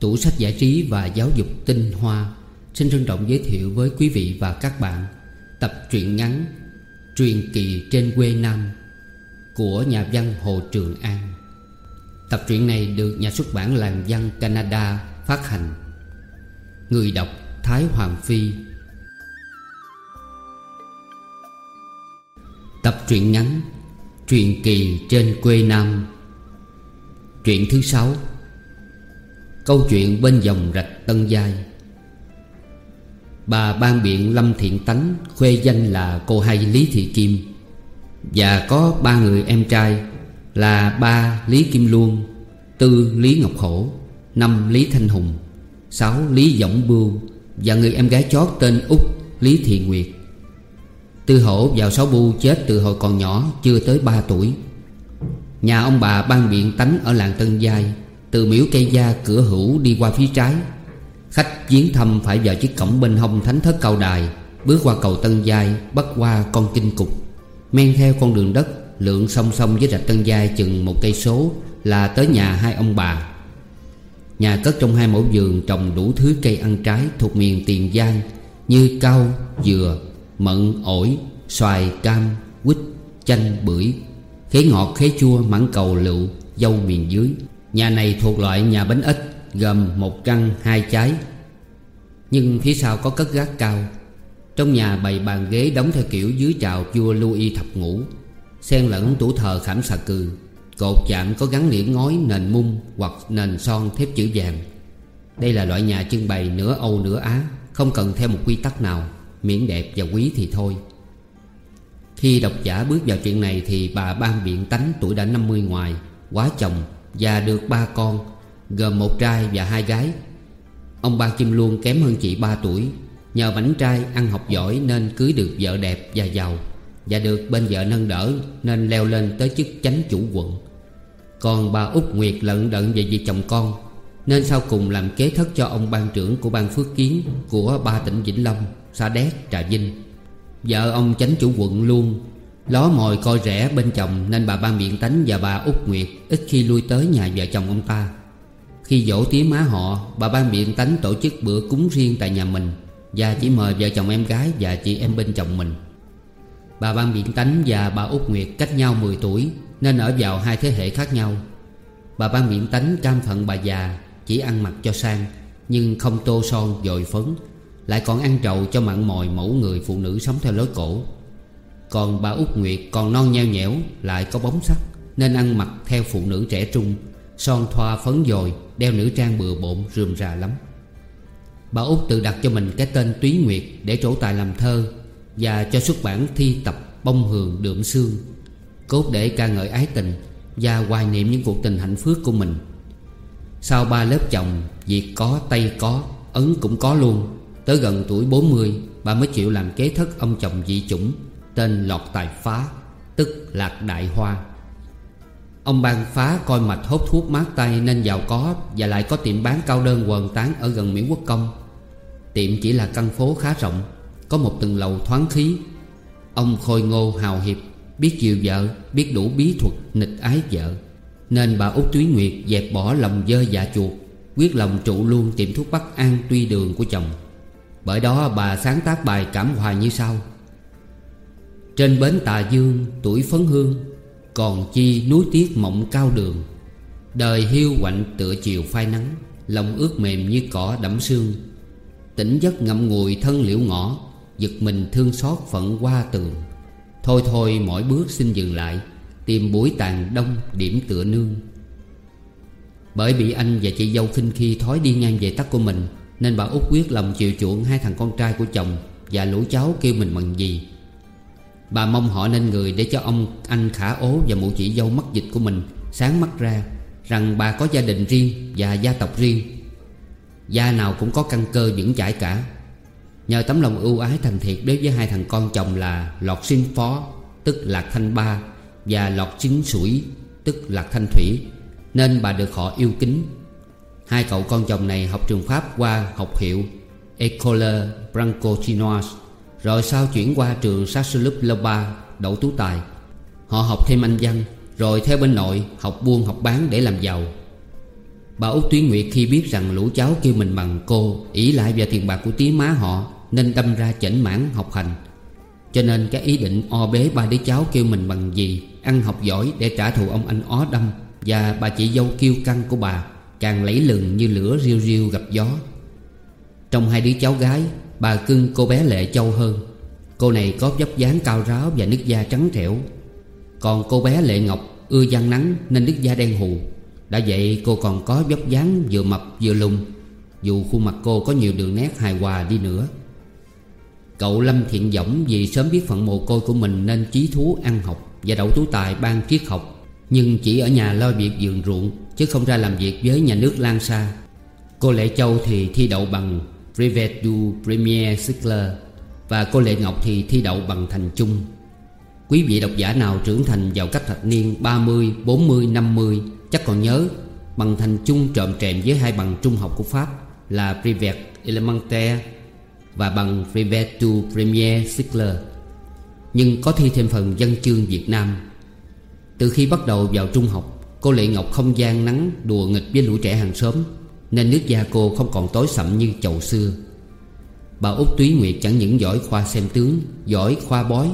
Tủ sách giải trí và giáo dục tinh hoa Xin trân trọng giới thiệu với quý vị và các bạn Tập truyện ngắn Truyền kỳ trên quê Nam Của nhà văn Hồ Trường An. Tập truyện này được nhà xuất bản Làng Văn Canada phát hành. Người đọc Thái Hoàng Phi. Tập truyện ngắn Truyền kỳ trên quê Nam. Truyện thứ sáu. Câu chuyện bên dòng rạch Tân Giai. Bà ban biện Lâm Thiện Tánh Khuê danh là cô hai Lý Thị Kim. Và có ba người em trai Là ba Lý Kim Luân Tư Lý Ngọc Hổ Năm Lý Thanh Hùng, Sáu Lý Dõng Bưu Và người em gái chót tên Úc Lý Thị Nguyệt. Tư Hổ vào sáu bu chết từ hồi còn nhỏ, Chưa tới ba tuổi. Nhà ông bà ban biện tánh ở làng Tân Giai. Từ miếu cây gia cửa hữu đi qua phía trái. Khách viếng thăm phải vào chiếc cổng bên hông thánh thất cao đài Bước qua cầu Tân Giai Bắt qua con kinh cục. Men theo con đường đất lượn song song với rạch Tân Giai chừng một cây số Là tới nhà hai ông bà. Nhà cất trong hai mẫu vườn Trồng đủ thứ cây ăn trái Thuộc miền Tiền Giang Như cau, dừa, mận, ổi, xoài, cam, quýt, chanh, bưởi Khế ngọt, khế chua, mãng cầu, lựu, dâu miền dưới. Nhà này thuộc loại nhà bánh ít Gồm một căn, hai trái. Nhưng phía sau có cất gác cao. Trong nhà bày bàn ghế đóng theo kiểu dưới chào vua Louis thập ngũ, Xen lẫn tủ thờ khảm xà cừ. Cột chạm có gắn liễn ngói, nền mung Hoặc nền son thép chữ vàng. Đây là loại nhà trưng bày nửa Âu nửa Á, Không cần theo một quy tắc nào, Miễn đẹp và quý thì thôi. Khi độc giả bước vào chuyện này Thì bà ban biện tánh tuổi đã 50 ngoài, Quá chồng. Và được ba con Gồm một trai và hai gái. Ông ba Kim Luân kém hơn chị 3 tuổi. Nhờ bánh trai ăn học giỏi Nên cưới được vợ đẹp và giàu Và được bên vợ nâng đỡ Nên leo lên tới chức chánh chủ quận. Còn bà út Nguyệt lận đận về việc chồng con Nên sau cùng làm kế thất cho ông ban trưởng Của ban phước kiến Của ba tỉnh Vĩnh Long Sa Đéc, Trà Vinh. Vợ ông chánh chủ quận luôn Ló mồi coi rẻ bên chồng Nên bà ban biện tánh và bà út Nguyệt Ít khi lui tới nhà vợ chồng ông ta. Khi dỗ tía má họ, Bà ban biện tánh tổ chức bữa cúng riêng tại nhà mình Và chỉ mời vợ chồng em gái và chị em bên chồng mình. Bà ban biện tánh và bà út Nguyệt cách nhau 10 tuổi Nên ở vào hai thế hệ khác nhau. Bà ban biện tánh cam phận bà già, Chỉ ăn mặc cho sang, Nhưng không tô son dồi phấn, Lại còn ăn trầu cho mặn mòi mẫu người phụ nữ sống theo lối cổ. Còn bà út Nguyệt còn non nheo nhẽo Lại có bóng sắc Nên ăn mặc theo phụ nữ trẻ trung Son thoa phấn dồi Đeo nữ trang bừa bộn rườm rà lắm. Bà út tự đặt cho mình cái tên Túy Nguyệt Để trổ tài làm thơ Và cho xuất bản thi tập bông hường đượm xương Cốt để ca ngợi ái tình Và hoài niệm những cuộc tình hạnh phúc của mình. Sau ba lớp chồng Việc có, Tây có, Ấn cũng có luôn. Tới gần tuổi 40 Bà mới chịu làm kế thất ông chồng dị chủng. Tên Lọt Tài Phá, Tức Lạc Đại Hoa. Ông ban phá coi mạch hốt thuốc mát tay nên giàu có Và lại có tiệm bán cao đơn quần tán ở gần miễn quốc công. Tiệm chỉ là căn phố khá rộng, Có một tầng lầu thoáng khí. Ông khôi ngô hào hiệp, Biết chiều vợ, Biết đủ bí thuật nịch ái vợ. Nên bà Út Túy Nguyệt dẹp bỏ lòng dơ dạ chuột, Quyết lòng trụ luôn tiệm thuốc bắc an tuy đường của chồng. Bởi đó bà sáng tác bài cảm hoài như sau. Trên bến tà dương, tuổi phấn hương, còn chi núi tiếc mộng cao đường. Đời hiu quạnh tựa chiều phai nắng, Lòng ướt mềm như cỏ đẫm sương. Tỉnh giấc ngậm ngùi thân liễu ngõ, Giật mình thương xót phận qua tường. Thôi thôi mỗi bước xin dừng lại, Tìm buổi tàn đông điểm tựa nương. Bởi bị anh và chị dâu khinh khi thói đi ngang về tắt của mình, Nên bà út quyết lòng chiều chuộng hai thằng con trai của chồng Và lũ cháu kêu mình bằng gì. Bà mong họ nên người để cho ông anh khả ố và mụ chị dâu mắc dịch của mình. Sáng mắt ra, Rằng bà có gia đình riêng và gia tộc riêng. Gia nào cũng có căn cơ vững chãi cả. Nhờ tấm lòng ưu ái thành thiệt đối với hai thằng con chồng là Lọt sinh phó, Tức Lạc Thanh Ba, Và Lọt chính sủi, Tức Lạc Thanh Thủy. Nên bà được họ yêu kính. Hai cậu con chồng này học trường Pháp qua học hiệu École Branco Chinoise rồi sau chuyển qua trường Sassilup Lớp 3 Đậu tú tài, Họ học thêm anh văn, Rồi theo bên nội học buôn học bán để làm giàu. Bà Út Tuyến Nguyệt khi biết rằng lũ cháu kêu mình bằng cô, ỷ lại vào tiền bạc của tí má họ, Nên đâm ra chảnh mãn học hành. Cho nên cái ý định o bế ba đứa cháu kêu mình bằng gì, Ăn học giỏi để trả thù ông anh ó đâm Và bà chị dâu kiêu căng của bà, Càng lấy lừng như lửa riêu riêu gặp gió. Trong hai đứa cháu gái Bà cưng cô bé Lệ Châu hơn. Cô này có vóc dáng cao ráo và nước da trắng trẻo. Còn cô bé Lệ Ngọc ưa gian nắng nên nước da đen hù. Đã vậy cô còn có vóc dáng vừa mập vừa lùng Dù khuôn mặt cô có nhiều đường nét hài hòa đi nữa. Cậu Lâm Thiện Dõng vì sớm biết phận mồ côi của mình Nên chí thú ăn học và đậu tú tài ban triết học. Nhưng chỉ ở nhà lo việc vườn ruộng, Chứ không ra làm việc với nhà nước Lan xa Cô Lệ Châu thì thi đậu bằng Privet du Premier Cycler Và cô Lệ Ngọc thì thi đậu bằng thành chung. Quý vị độc giả nào trưởng thành vào các thập niên 30, 40, 50 Chắc còn nhớ Bằng thành chung trộm trèm với hai bằng trung học của Pháp Là Privet Elementaire Và bằng Privet du Premier Cycler. Nhưng có thi thêm phần dân chương Việt Nam. Từ khi bắt đầu vào trung học Cô Lệ Ngọc không gian nắng đùa nghịch với lũ trẻ hàng xóm. Nên nước da cô không còn tối sậm như chầu xưa. Bà Út Túy Nguyệt chẳng những giỏi khoa xem tướng Giỏi khoa bói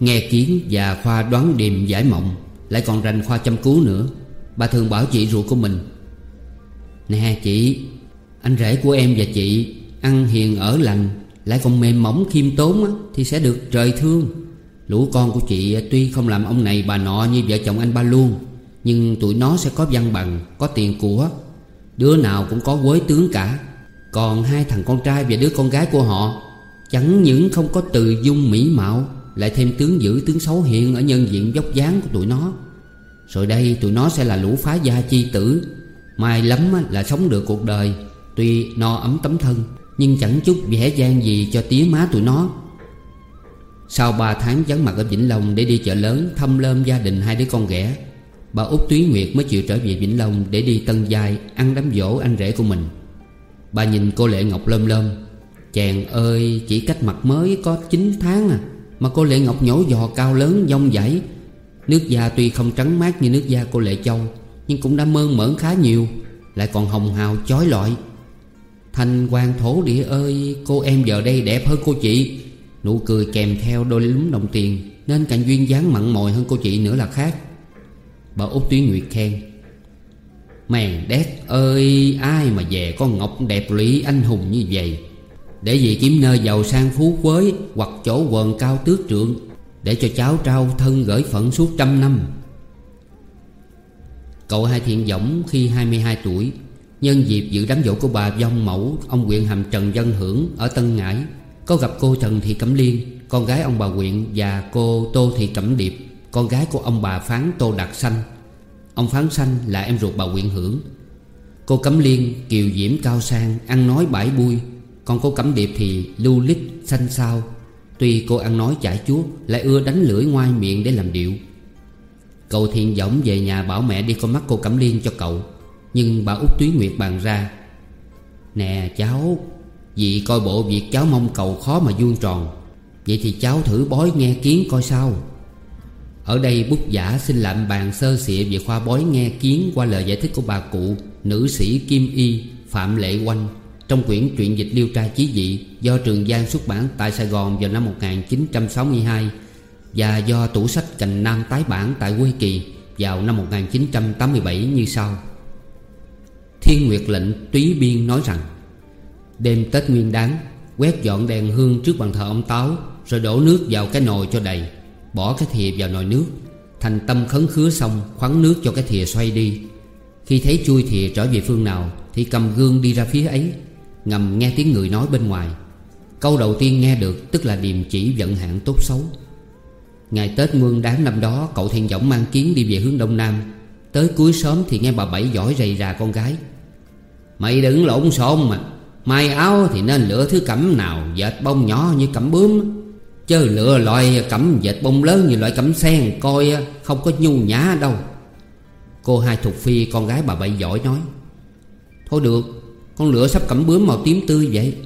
Nghe kiến và khoa đoán điềm giải mộng Lại còn rành khoa chăm cứu nữa. Bà thường bảo chị ruột của mình Nè chị Anh rể của em và chị Ăn hiền ở lành Lại còn mềm mỏng khiêm tốn á, Thì sẽ được trời thương. Lũ con của chị tuy không làm ông này bà nọ Như vợ chồng anh ba luôn Nhưng tụi nó sẽ có văn bằng Có tiền của Đứa nào cũng có quế tướng cả. Còn hai thằng con trai và đứa con gái của họ, Chẳng những không có từ dung mỹ mạo, Lại thêm tướng dữ, tướng xấu hiện Ở nhân diện dốc dáng của tụi nó. Rồi đây tụi nó sẽ là lũ phá gia chi tử. May lắm là sống được cuộc đời, Tuy no ấm tấm thân, Nhưng chẳng chút vẻ gian gì cho tía má tụi nó. Sau ba tháng vắng mặt ở Vĩnh Long Để đi chợ lớn thăm lơm gia đình hai đứa con ghẻ Bà Út Túy Nguyệt mới chịu trở về Vĩnh Long Để đi Tân Giai ăn đám dỗ anh rể của mình. Bà nhìn cô Lệ Ngọc lơm lơm. Chàng ơi, chỉ cách mặt mới có 9 tháng à Mà cô Lệ Ngọc nhổ giò cao lớn, dông dãy Nước da tuy không trắng mát như nước da cô Lệ Châu, Nhưng cũng đã mơn mởn khá nhiều, Lại còn hồng hào, chói lọi. Thanh quan thổ địa ơi, Cô em giờ đây đẹp hơn cô chị. Nụ cười kèm theo đôi lúm đồng tiền, Nên cạnh duyên dáng mặn mòi hơn cô chị nữa là khác. Bà Út Tuyến Nguyệt khen. Mèn đét ơi, Ai mà về con Ngọc đẹp lũy anh hùng như vậy? Để gì kiếm nơi giàu sang phú quế Hoặc chỗ quần cao tước trượng, Để cho cháu trao thân gửi phận suốt trăm năm. Cậu hai thiện võng khi 22 tuổi, Nhân dịp dự đám dỗ của bà Dông Mẫu, Ông huyện Hàm Trần Dân Hưởng ở Tân Ngãi, Có gặp cô Trần Thị Cẩm Liên, Con gái ông bà huyện Và cô Tô Thị Cẩm Điệp. Con gái của ông bà Phán Tô Đạt Xanh Ông Phán Xanh là em ruột bà quyện Hưởng. Cô Cẩm Liên, kiều diễm cao sang, Ăn nói bãi bui. Còn cô Cẩm Điệp thì lưu lít xanh xao. Tuy cô ăn nói chải chuốt, Lại ưa đánh lưỡi ngoai miệng để làm điệu. Cậu thiện dõng về nhà bảo mẹ đi con mắt cô Cẩm Liên cho cậu. Nhưng bà út Túy Nguyệt bàn ra, Nè cháu Vì coi bộ việc cháu mong cầu khó mà vuông tròn. Vậy thì cháu thử bói nghe kiến coi sao. Ở đây bút giả xin lạm bàn sơ xịa về khoa bói nghe kiến Qua lời giải thích của bà cụ, Nữ sĩ Kim Y, Phạm Lệ Oanh, Trong quyển truyện dịch liêu tra chí dị Do Trường Giang xuất bản tại Sài Gòn vào năm 1962 Và do tủ sách Cành Nam tái bản tại Quê Kỳ Vào năm 1987 như sau. Thiên Nguyệt lệnh Túy Biên nói rằng, Đêm Tết Nguyên đáng Quét dọn đèn hương trước bàn thờ ông Táo, Rồi đổ nước vào cái nồi cho đầy. Bỏ cái thìa vào nồi nước. Thành tâm khấn khứa xong, Khoắn nước cho cái thìa xoay đi. Khi thấy chui thìa trở về phương nào, Thì cầm gương đi ra phía ấy, Ngầm nghe tiếng người nói bên ngoài. Câu đầu tiên nghe được Tức là điềm chỉ vận hạn tốt xấu. Ngày Tết Nguyên đáng năm đó, Cậu Thiên võng mang kiến đi về hướng Đông Nam. Tới cuối sớm thì nghe bà Bảy giỏi rầy rà con gái. Mày đừng lộn xộn mà, Mai áo thì nên lựa thứ cẩm nào, Dệt bông nhỏ như cẩm bướm. Chứ lựa loại cẩm dệt bông lớn như loại cẩm sen, Coi à, không có nhu nhã đâu. Cô hai Thục Phi, con gái bà Bảy giỏi, nói, Thôi được, Con lựa sắp cẩm bướm màu tím tươi vậy.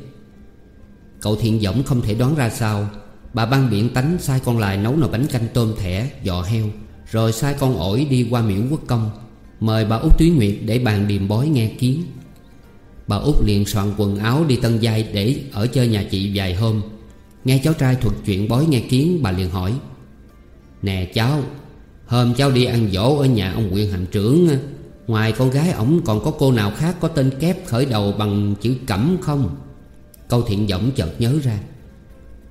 Cậu thiện giọng không thể đoán ra sao, Bà ban biện tánh sai con lại nấu nồi bánh canh tôm thẻ, Giò heo, Rồi sai con ổi đi qua miễu quốc công, Mời bà út Túy Nguyệt để bàn điềm bói nghe kiến. Bà út liền soạn quần áo đi tân giai Để ở chơi nhà chị vài hôm. Nghe cháu trai thuật chuyện bói nghe kiến, Bà liền hỏi. Nè cháu, Hôm cháu đi ăn dỗ ở nhà ông quyền hàm trưởng Ngoài con gái ổng còn có cô nào khác Có tên kép khởi đầu bằng chữ cẩm không? Câu thiện giọng chợt nhớ ra.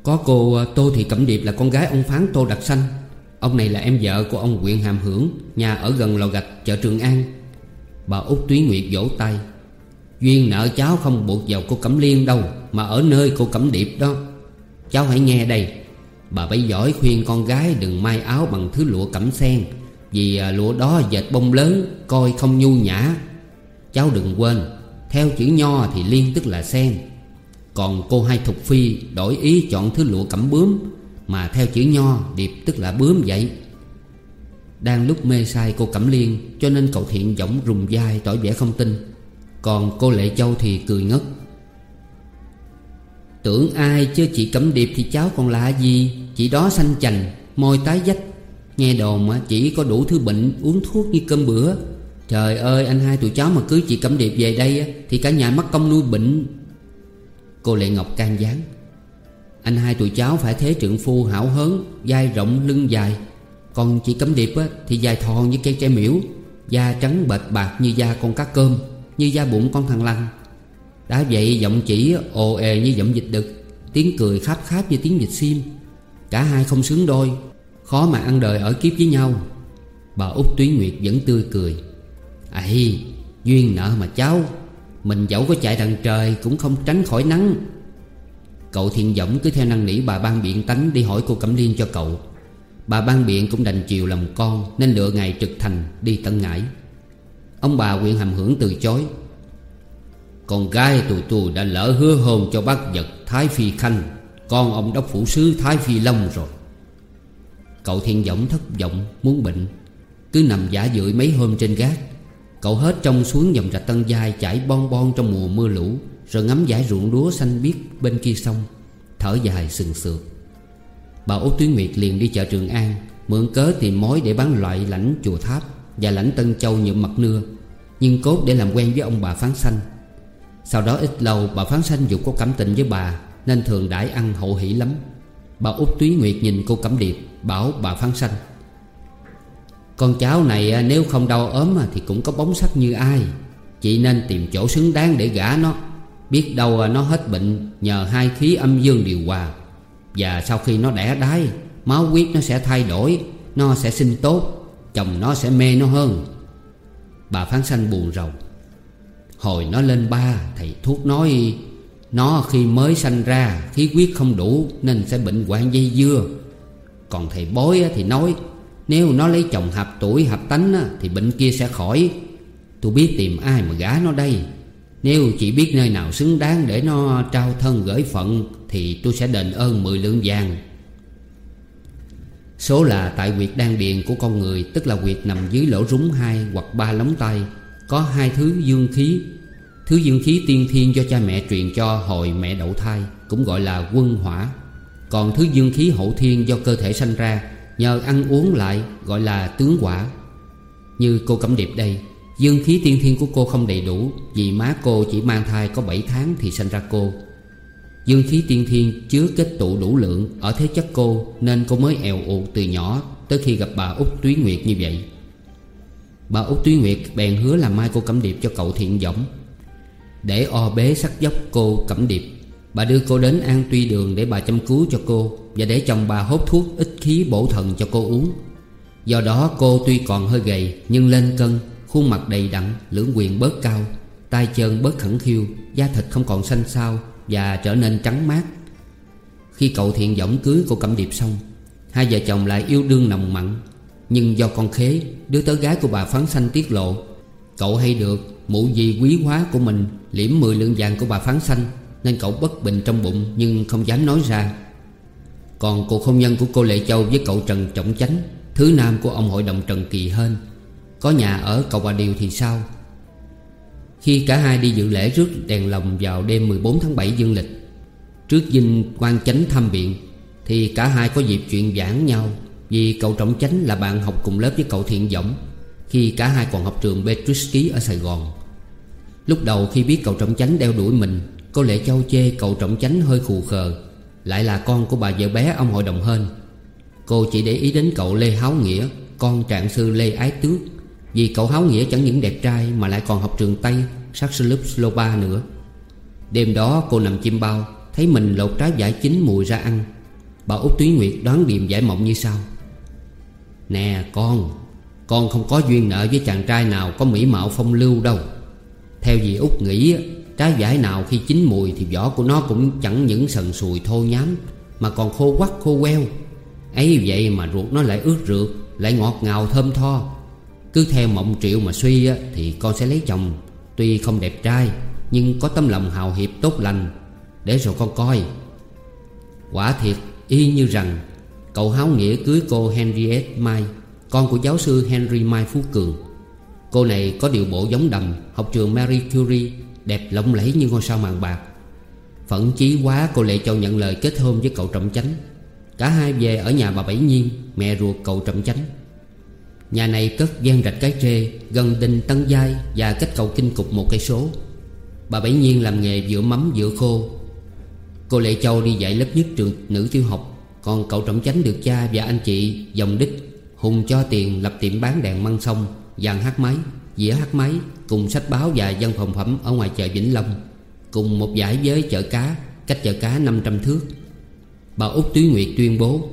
Có cô à, Tô Thị Cẩm Điệp là con gái ông Phán Tô Đặc Xanh Ông này là em vợ của ông huyện Hàm Hưởng, Nhà ở gần lò gạch, chợ Trường An. Bà út Túy Nguyệt vỗ tay. Duyên nợ cháu không buộc vào cô Cẩm Liên đâu, Mà ở nơi cô Cẩm Điệp đó. Cháu hãy nghe đây. Bà bấy giỏi khuyên con gái đừng may áo bằng thứ lụa cẩm sen, Vì à, lụa đó dệt bông lớn, Coi không nhu nhã. Cháu đừng quên, Theo chữ nho thì liên tức là sen. Còn cô hai thục phi đổi ý chọn thứ lụa cẩm bướm, Mà theo chữ nho, điệp tức là bướm vậy. Đang lúc mê say cô Cẩm Liên, Cho nên cậu thiện giọng rùng dai tỏ vẻ không tin. Còn cô Lệ Châu thì cười ngất. Tưởng ai chứ chị Cẩm Điệp thì cháu còn lạ gì? Chị đó xanh chành, Môi tái dách Nghe đồn chỉ có đủ thứ bệnh Uống thuốc như cơm bữa. Trời ơi, anh hai tụi cháu mà cưới chị Cẩm Điệp về đây Thì cả nhà mắc công nuôi bệnh. Cô Lệ Ngọc can gián. Anh hai tụi cháu phải thế trượng phu hảo hớn, Vai rộng lưng dài. Còn chị Cẩm Điệp thì dài thòn như cây tre miễu Da trắng bệt bạc như da con cá cơm, Như da bụng con thằng lăng đã vậy giọng chỉ ồ ề như giọng dịch đực Tiếng cười kháp kháp như tiếng dịch sim Cả hai không sướng đôi Khó mà ăn đời ở kiếp với nhau. Bà út Túy Nguyệt vẫn tươi cười. Ấy, Duyên nợ mà cháu Mình dẫu có chạy đằng trời Cũng không tránh khỏi nắng. Cậu thiện võng cứ theo năng nỉ bà ban biện tánh Đi hỏi cô Cẩm Liên cho cậu. Bà ban biện cũng đành chiều lòng con Nên lựa ngày trực thành đi tận ngãi. Ông bà quyện hàm hưởng từ chối con gái tụi tôi đã lỡ hứa hôn cho bác vật Thái Phi Khanh. Con ông đốc phủ sứ Thái Phi Long rồi. Cậu thiên võng thất vọng, muốn bệnh. Cứ nằm giả dưỡi mấy hôm trên gác. Cậu hết trong xuống dòng rạch tân giai Chảy bon bon trong mùa mưa lũ, Rồi ngắm dải ruộng lúa xanh biếc bên kia sông, Thở dài sừng sượt. Bà Út Tuyến Nguyệt liền đi chợ Trường An, Mượn cớ tìm mối để bán loại lãnh chùa tháp Và lãnh Tân Châu nhuộm mặt nưa, Nhưng cốt để làm quen với ông bà Phán Xanh sau đó ít lâu, bà Phán Sanh dục có cảm tình với bà, Nên thường đãi ăn hậu hỷ lắm. Bà út Túy Nguyệt nhìn cô Cẩm Điệp, Bảo bà Phán Sanh, Con cháu này à, nếu không đau ốm à, Thì cũng có bóng sắc như ai. Chị nên tìm chỗ xứng đáng để gả nó. Biết đâu à, nó hết bệnh, Nhờ hai khí âm dương điều hòa. Và sau khi nó đẻ đái, Máu huyết nó sẽ thay đổi, Nó sẽ sinh tốt, Chồng nó sẽ mê nó hơn. Bà Phán Sanh buồn rầu. Hồi nó lên ba, Thầy thuốc nói, Nó khi mới sanh ra, khí huyết không đủ Nên sẽ bệnh hoạn dây dưa. Còn thầy bói thì nói, Nếu nó lấy chồng hợp tuổi hợp tánh Thì bệnh kia sẽ khỏi. Tôi biết tìm ai mà gả nó đây. Nếu chị biết nơi nào xứng đáng Để nó trao thân gửi phận Thì tôi sẽ đền ơn mười lượng vàng. Số là tại quyệt đan điền của con người, Tức là quyệt nằm dưới lỗ rúng hai hoặc ba lóng tay, Có hai thứ dương khí. Thứ dương khí tiên thiên do cha mẹ truyền cho hồi mẹ đậu thai, Cũng gọi là quân hỏa. Còn thứ dương khí hậu thiên do cơ thể sanh ra, Nhờ ăn uống lại gọi là tướng quả. Như cô Cẩm Điệp đây, Dương khí tiên thiên của cô không đầy đủ, Vì má cô chỉ mang thai có 7 tháng thì sanh ra cô. Dương khí tiên thiên chứa kết tụ đủ lượng Ở thế chất cô, Nên cô mới èo ụt từ nhỏ Tới khi gặp bà út Túy Nguyệt như vậy. Bà út Túy Nguyệt bèn hứa làm mai cô Cẩm Điệp cho cậu thiện võng để o bế sắc dốc cô Cẩm Điệp. Bà đưa cô đến An Tuy Đường để bà chăm cứu cho cô Và để chồng bà hốt thuốc ít khí bổ thần cho cô uống. Do đó cô tuy còn hơi gầy, Nhưng lên cân, Khuôn mặt đầy đặn, Lưỡng quyền bớt cao tay chân bớt khẩn khiu, Da thịt không còn xanh xao Và trở nên trắng mát. Khi cậu thiện võng cưới cô Cẩm Điệp xong, Hai vợ chồng lại yêu đương nồng mặn. Nhưng do con khế, Đứa tớ gái của bà phán xanh tiết lộ, Cậu hay được Mụ gì quý hóa của mình, Liễm 10 lượng vàng của bà phán xanh Nên cậu bất bình trong bụng Nhưng không dám nói ra. Còn cuộc hôn nhân của cô Lệ Châu với cậu Trần Trọng Chánh, Thứ nam của ông hội đồng Trần Kỳ Hên, Có nhà ở cầu Bà Điều thì sao? Khi cả hai đi dự lễ rước đèn lồng vào đêm 14 tháng 7 dương lịch, Trước dinh quan chánh thăm viện, Thì cả hai có dịp chuyện giảng nhau Vì cậu Trọng Chánh là bạn học cùng lớp với cậu Thiện Dõng khi cả hai còn học trường Petrisky ở Sài Gòn. Lúc đầu khi biết cậu trọng chánh đeo đuổi mình Cô Lệ Châu chê cậu trọng chánh hơi khù khờ, Lại là con của bà vợ bé ông hội đồng hên. Cô chỉ để ý đến cậu Lê Háo Nghĩa, Con trạng sư Lê Ái Tước, Vì cậu Háo Nghĩa chẳng những đẹp trai Mà lại còn học trường Tây, Sắc sư lớp nữa. Đêm đó cô nằm chim bao, Thấy mình lột trái giải chín mùi ra ăn. Bà Út Túy Nguyệt đoán điềm giải mộng như sau. Nè con con không có duyên nợ với chàng trai nào Có mỹ mạo phong lưu đâu. Theo gì Út nghĩ Trái vải nào khi chín mùi Thì vỏ của nó cũng chẳng những sần sùi thô nhám Mà còn khô quắc khô queo. Ấy vậy mà ruột nó lại ướt rượt Lại ngọt ngào thơm tho. Cứ theo mộng triệu mà suy á, Thì con sẽ lấy chồng. Tuy không đẹp trai Nhưng có tấm lòng hào hiệp tốt lành. Để rồi con coi. Quả thiệt y như rằng Cậu Háo Nghĩa cưới cô Henriette Mai con của giáo sư Henry Mai Phú Cường. Cô này có điệu bộ giống đầm, Học trường Marie Curie, Đẹp lộng lẫy như ngôi sao màn bạc. Phận chí quá, cô Lệ Châu nhận lời kết hôn với cậu Trọng Chánh. Cả hai về ở nhà bà Bảy Nhiên Mẹ ruột cậu Trọng Chánh. Nhà này cất gian rạch cái trê Gần đình Tân Giai Và cách cầu Kinh Cục một cây số. Bà Bảy Nhiên làm nghề giữa mắm giữa khô. Cô Lệ Châu đi dạy lớp nhất trường nữ tiêu học, Còn cậu Trọng Chánh được cha và anh chị dòng đích Hùng cho tiền lập tiệm bán đèn măng sông Dàn hát máy, dĩa hát máy Cùng sách báo và dân phòng phẩm ở ngoài chợ Vĩnh Long Cùng một giải với chợ cá Cách chợ cá 500 thước. Bà Út Túy Nguyệt tuyên bố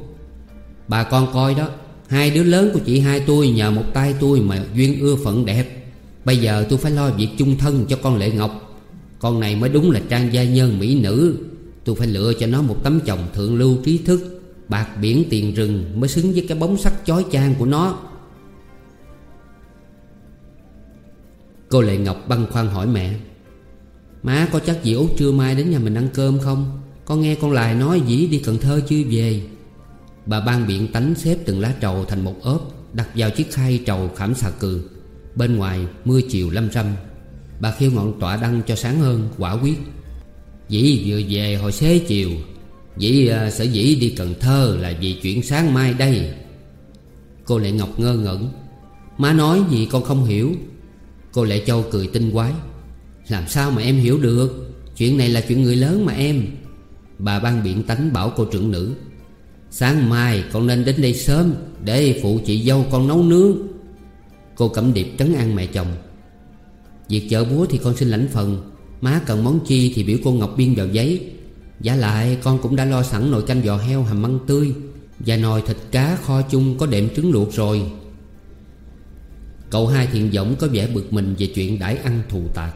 Bà con coi đó Hai đứa lớn của chị hai tôi nhờ một tay tôi mà duyên ưa phận đẹp. Bây giờ tôi phải lo việc chung thân cho con Lệ Ngọc. Con này mới đúng là trang gia nhân mỹ nữ. Tôi phải lựa cho nó một tấm chồng thượng lưu trí thức. Bạc biển tiền rừng mới xứng với cái bóng sắc chói chang của nó. Cô Lệ Ngọc băn khoăn hỏi mẹ, Má có chắc dì út trưa mai đến nhà mình ăn cơm không? Con nghe con lại nói dĩ đi Cần Thơ chưa về? Bà ban biện tánh xếp từng lá trầu thành một ốp, Đặt vào chiếc khay trầu khảm xà cừ. Bên ngoài, mưa chiều lâm râm. Bà khiêu ngọn tọa đăng cho sáng hơn, quả quyết. Dĩ vừa về hồi xế chiều Vậy à, sở dĩ đi Cần Thơ là vì chuyện sáng mai đây. Cô Lệ Ngọc ngơ ngẩn. Má nói gì con không hiểu. Cô Lệ Châu cười tinh quái. Làm sao mà em hiểu được? Chuyện này là chuyện người lớn mà em. Bà ban biện tánh bảo cô trưởng nữ. Sáng mai con nên đến đây sớm Để phụ chị dâu con nấu nướng. Cô Cẩm Điệp trấn an mẹ chồng. Việc chợ búa thì con xin lãnh phần. Má cần món chi thì biểu cô Ngọc Biên vào giấy. Giả lại, con cũng đã lo sẵn nồi canh giò heo hầm măng tươi Và nồi thịt cá kho chung có đệm trứng luộc rồi. Cậu hai thiện võng có vẻ bực mình về chuyện đãi ăn thù tạc.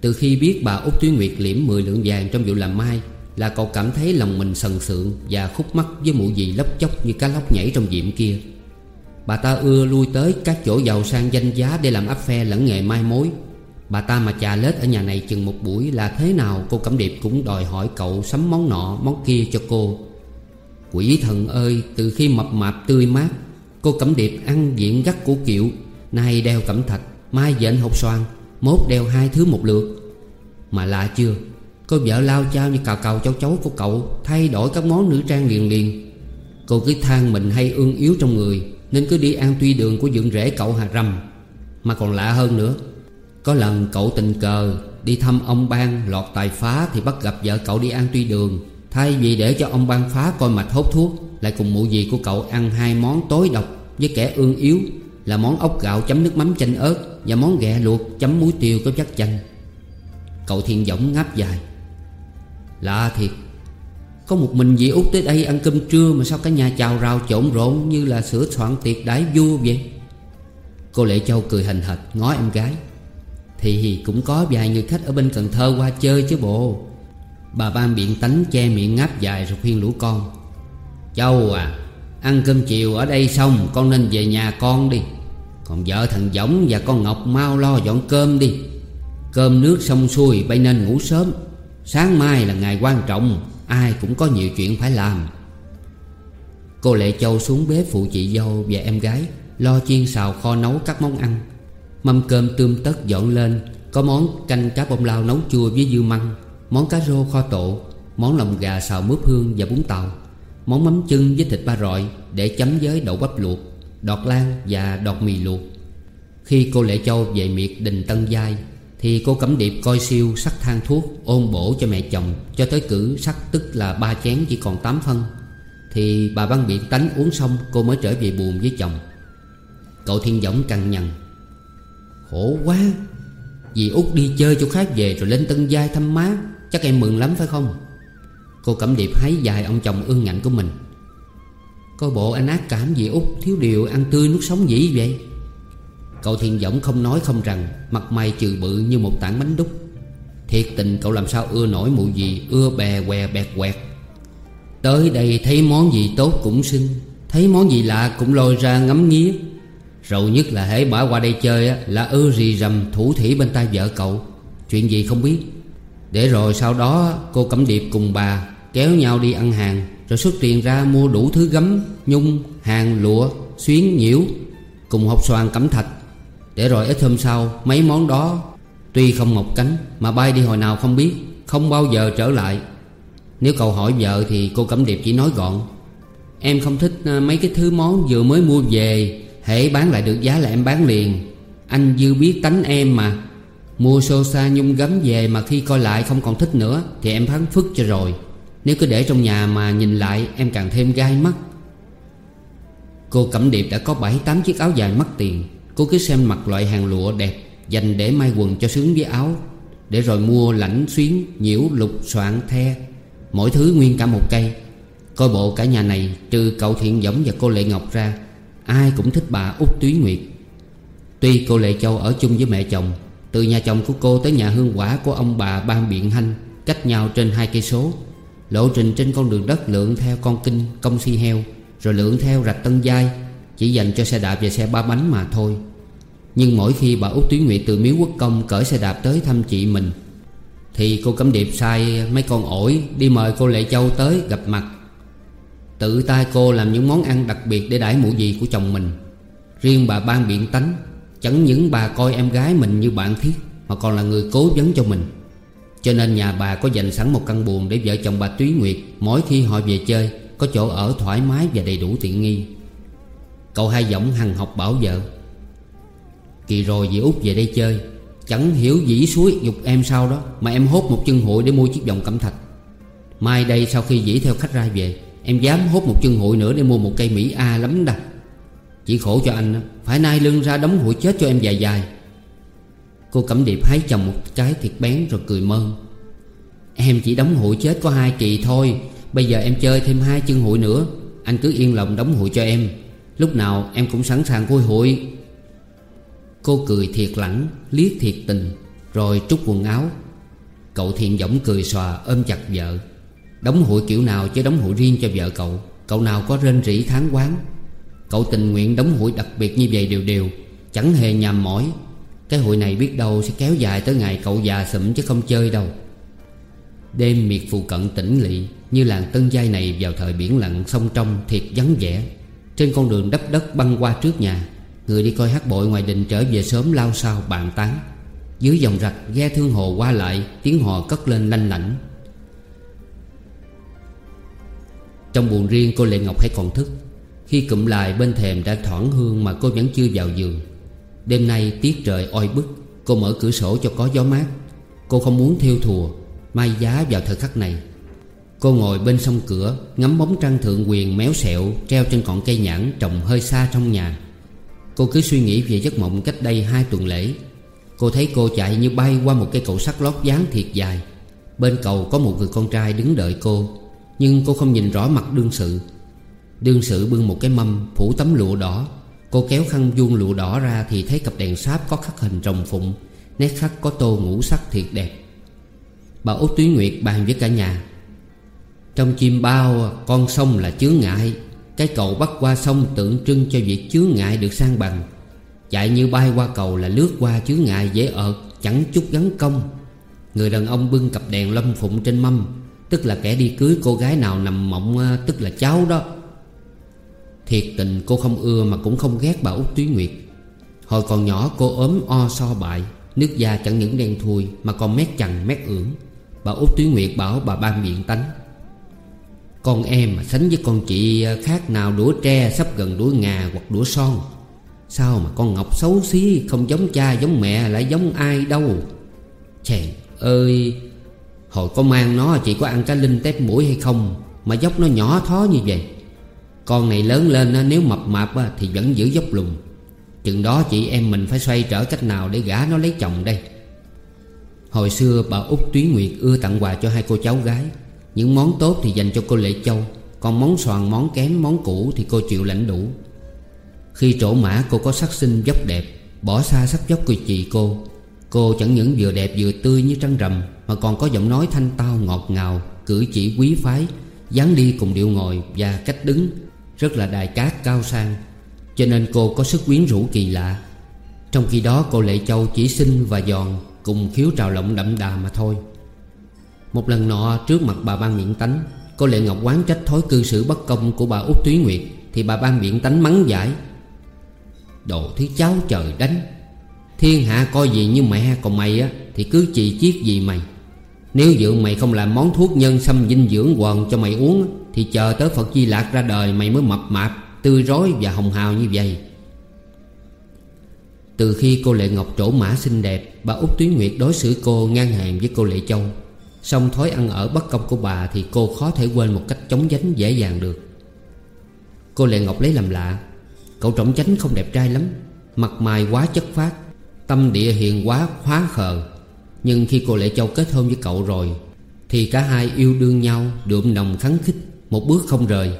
Từ khi biết bà Út Tuyến Nguyệt liễm 10 lượng vàng trong vụ làm mai Là cậu cảm thấy lòng mình sần sượng Và khúc mắc với mụ gì lóc chóc như cá lóc nhảy trong diệm kia. Bà ta ưa lui tới các chỗ giàu sang danh giá để làm áp phe lẫn nghề mai mối. Bà ta mà chà lết ở nhà này chừng một buổi là thế nào, cô Cẩm Điệp cũng đòi hỏi cậu sắm món nọ, món kia cho cô. Quỷ thần ơi, từ khi mập mạp tươi mát, Cô Cẩm Điệp ăn diện gắt của kiệu. Nay đeo cẩm thạch, Mai dện hộp xoan Mốt đeo hai thứ một lượt. Mà lạ chưa? Cô vợ lao chao như cào cào cháu cháu của cậu, Thay đổi các món nữ trang liền liền. Cô cứ than mình hay ương yếu trong người, Nên cứ đi ăn tuy đường của dưỡng rễ cậu Hà Rầm Mà còn lạ hơn nữa có lần cậu tình cờ Đi thăm ông ban lọt tài phá Thì bắt gặp vợ cậu đi ăn tuy đường. Thay vì để cho ông ban phá coi mạch hốt thuốc, Lại cùng mụ gì của cậu ăn hai món tối độc Với kẻ ương yếu, Là món ốc gạo chấm nước mắm chanh ớt Và món ghẹ luộc chấm muối tiêu có chắc chanh. Cậu thiên võng ngáp dài. Lạ thiệt, Có một mình dì út tới đây ăn cơm trưa Mà sao cả nhà chào rào trộn rộn Như là sửa soạn tiệc đãi vua vậy? Cô Lệ Châu cười hình hệt ngó em gái thì cũng có vài người khách ở bên Cần Thơ qua chơi chứ bộ. Bà ban biện tánh che miệng ngáp dài rồi khuyên lũ con. Châu à Ăn cơm chiều ở đây xong, Con nên về nhà con đi. Còn vợ thằng dõng và con Ngọc mau lo dọn cơm đi. Cơm nước xong xuôi, bay nên ngủ sớm. Sáng mai là ngày quan trọng, Ai cũng có nhiều chuyện phải làm. Cô Lệ Châu xuống bếp phụ chị dâu và em gái, Lo chiên xào kho nấu các món ăn. Mâm cơm tươm tất dọn lên, Có món canh cá bông lao nấu chua với dưa măng, Món cá rô kho tổ, Món lòng gà xào mướp hương và bún tàu, Món mắm chưng với thịt ba rọi Để chấm với đậu bắp luộc, Đọt lan và đọt mì luộc. Khi cô Lệ Châu về miệt đình Tân Giai, Thì cô Cẩm Điệp coi siêu sắc thang thuốc Ôn bổ cho mẹ chồng Cho tới cử sắc tức là ba chén chỉ còn 8 phân. Thì bà Văn biện tánh uống xong, Cô mới trở về buồn với chồng. Cậu Thiên dũng cằn nhằn. Khổ quá. Dì út đi chơi chỗ khác về rồi lên Tân Giai thăm má. Chắc em mừng lắm phải không? Cô Cẩm Điệp hái dài ông chồng ương ngạnh của mình. Coi bộ anh ác cảm dì út Thiếu điều ăn tươi nuốt sống dĩ vậy? Cậu thiền giọng không nói không rằng, Mặt mày trừ bự như một tảng bánh đúc. Thiệt tình cậu làm sao ưa nổi mụ gì Ưa bè què bẹt quẹt. Tới đây thấy món gì tốt cũng xin Thấy món gì lạ cũng lôi ra ngắm nghía. Rầu nhất là hễ bỏ qua đây chơi á, Là ư rì rầm thủ thỉ bên tay vợ cậu. Chuyện gì không biết. Để rồi sau đó cô Cẩm Điệp cùng bà Kéo nhau đi ăn hàng Rồi xuất tiền ra mua đủ thứ gấm Nhung, hàng, lụa, xuyến, nhiễu Cùng hộp xoàn cẩm thạch. Để rồi ít hôm sau Mấy món đó Tuy không mọc cánh Mà bay đi hồi nào không biết Không bao giờ trở lại. Nếu cậu hỏi vợ thì cô Cẩm Điệp chỉ nói gọn Em không thích à, mấy cái thứ món vừa mới mua về Hễ bán lại được giá là em bán liền. Anh dư biết tánh em mà. Mua xô xa nhung gấm về mà khi coi lại không còn thích nữa Thì em phán phức cho rồi. Nếu cứ để trong nhà mà nhìn lại em càng thêm gai mắt. Cô Cẩm Điệp đã có 7-8 chiếc áo dài mắc tiền. Cô cứ xem mặc loại hàng lụa đẹp Dành để may quần cho sướng với áo. Để rồi mua lãnh xuyến, nhiễu, lục, soạn, the. Mỗi thứ nguyên cả một cây. Coi bộ cả nhà này trừ cậu Thiện Giống và cô Lệ Ngọc ra Ai cũng thích bà Út Túy Nguyệt. Tuy cô Lệ Châu ở chung với mẹ chồng, Từ nhà chồng của cô tới nhà hương quả của ông bà Ban Biện Hanh, Cách nhau trên hai cây số. Lộ trình trên con đường đất lượng theo con kinh công si heo, Rồi lượng theo rạch Tân Giai, Chỉ dành cho xe đạp và xe ba bánh mà thôi. Nhưng mỗi khi bà Út Túy Nguyệt từ miếu quốc công cởi xe đạp tới thăm chị mình, Thì cô Cẩm Điệp sai mấy con ổi đi mời cô Lệ Châu tới gặp mặt. Tự tay cô làm những món ăn đặc biệt để đãi mụ gì của chồng mình. Riêng bà ban biện tánh, Chẳng những bà coi em gái mình như bạn thiết, Mà còn là người cố vấn cho mình. Cho nên nhà bà có dành sẵn một căn buồng Để vợ chồng bà Túy Nguyệt Mỗi khi họ về chơi Có chỗ ở thoải mái và đầy đủ tiện nghi. Cậu hai giọng hằng học bảo vợ, Kỳ rồi dì út về đây chơi, Chẳng hiểu dĩ suối dục em sau đó, Mà em hốt một chân hụi để mua chiếc vòng cẩm thạch. Mai đây sau khi dĩ theo khách ra về Em dám hốt một chân hội nữa để mua một cây Mỹ A lắm đà. Chỉ khổ cho anh Phải nai lưng ra đóng hội chết cho em dài dài. Cô Cẩm Điệp hái chồng một cái thiệt bén rồi cười mơn. Em chỉ đóng hội chết có hai kỳ thôi, Bây giờ em chơi thêm hai chân hội nữa. Anh cứ yên lòng đóng hội cho em. Lúc nào em cũng sẵn sàng vui hội. Cô cười thiệt lẳng, Liếc thiệt tình, Rồi trút quần áo. Cậu thiện giọng cười xòa ôm chặt vợ. Đóng hụi kiểu nào chứ đóng hụi riêng cho vợ cậu. Cậu nào có rên rỉ tháng quán. Cậu tình nguyện đóng hụi đặc biệt như vậy đều đều. Chẳng hề nhàm mỏi. Cái hụi này biết đâu sẽ kéo dài tới ngày cậu già sụm chứ không chơi đâu. Đêm miệt phù cận tĩnh lỵ, Như làng Tân Giai này vào thời biển lặng sông trong thiệt vắng vẻ. Trên con đường đắp đất băng qua trước nhà, Người đi coi hát bội ngoài đình trở về sớm lao sao bàn tán. Dưới dòng rạch, ghe thương hồ qua lại, Tiếng hò cất lên lanh lảnh. Trong buồn riêng cô Lệ Ngọc hay còn thức. Khi cụm lại, bên thềm đã thoảng hương mà cô vẫn chưa vào giường. Đêm nay tiết trời oi bức, Cô mở cửa sổ cho có gió mát. Cô không muốn theo thùa Mai giá vào thời khắc này. Cô ngồi bên sông cửa, Ngắm bóng trăng thượng quyền méo sẹo Treo trên cọn cây nhãn trồng hơi xa trong nhà. Cô cứ suy nghĩ về giấc mộng cách đây hai tuần lễ. Cô thấy cô chạy như bay qua một cây cầu sắt lót dáng thiệt dài. Bên cầu có một người con trai đứng đợi cô nhưng cô không nhìn rõ mặt đương sự. Đương sự bưng một cái mâm, Phủ tấm lụa đỏ. Cô kéo khăn vuông lụa đỏ ra Thì thấy cặp đèn sáp có khắc hình rồng phụng, Nét khắc có tô ngũ sắc thiệt đẹp. Bà Út Túy Nguyệt bàn với cả nhà, Trong chim bao, Con sông là chướng ngại. Cái cầu bắt qua sông tượng trưng cho việc chướng ngại được sang bằng. Chạy như bay qua cầu là lướt qua chướng ngại dễ ợt, Chẳng chút gắn công. Người đàn ông bưng cặp đèn lâm phụng trên mâm Tức là kẻ đi cưới cô gái nào nằm mộng à, Tức là cháu đó. Thiệt tình cô không ưa mà cũng không ghét bà Út Túy Nguyệt. Hồi còn nhỏ cô ốm o so bại, Nước da chẳng những đen thui Mà còn mét chằn mét ưỡng Bà Út Túy Nguyệt bảo bà ban miệng tánh, Con em mà sánh với con chị khác nào đũa tre Sắp gần đũa ngà hoặc đũa son. Sao mà con Ngọc xấu xí, Không giống cha giống mẹ lại giống ai đâu? Chàng ơi Hồi có mang nó chỉ có ăn cá linh tép mũi hay không, Mà dốc nó nhỏ thó như vậy. Con này lớn lên nếu mập mạp thì vẫn giữ dốc lùn. Chừng đó chị em mình phải xoay trở cách nào để gả nó lấy chồng đây? Hồi xưa bà út Tuyến Nguyệt ưa tặng quà cho hai cô cháu gái. Những món tốt thì dành cho cô Lệ Châu, Còn món xoàn món kém, món cũ thì cô chịu lãnh đủ. Khi trổ mã, cô có sắc xinh, dốc đẹp, Bỏ xa sắc dốc của chị cô. Cô chẳng những vừa đẹp vừa tươi như trăng rằm, Mà còn có giọng nói thanh tao ngọt ngào, Cử chỉ quý phái, dáng đi cùng điệu ngồi và cách đứng, Rất là đài cát cao sang. Cho nên cô có sức quyến rũ kỳ lạ. Trong khi đó, cô Lệ Châu chỉ xinh và giòn Cùng khiếu trào lộng đậm đà mà thôi. Một lần nọ, trước mặt bà ban Miễn tánh, Cô Lệ Ngọc quán trách thói cư xử bất công của bà út Túy Nguyệt, Thì bà ban Miễn tánh mắng giải. Đồ thứ cháu trời đánh. Thiên hạ coi gì như mẹ Còn mày á, thì cứ chì chiết gì mày. Nếu dự mày không làm món thuốc nhân xâm dinh dưỡng quần cho mày uống Thì chờ tới Phật Di Lạc ra đời mày mới mập mạp, Tươi rối và hồng hào như vậy. Từ khi cô Lệ Ngọc trổ mã xinh đẹp, Bà Út Tuyến Nguyệt đối xử cô ngang hàng với cô Lệ Châu. Xong thói ăn ở bất công của bà Thì cô khó thể quên một cách chống dánh dễ dàng được. Cô Lệ Ngọc lấy làm lạ, Cậu trọng chánh không đẹp trai lắm, Mặt mày quá chất phát Tâm địa hiền quá khóa khờ. Nhưng khi cô Lệ Châu kết hôn với cậu rồi, Thì cả hai yêu đương nhau, Đượm nồng khắng khích, Một bước không rời.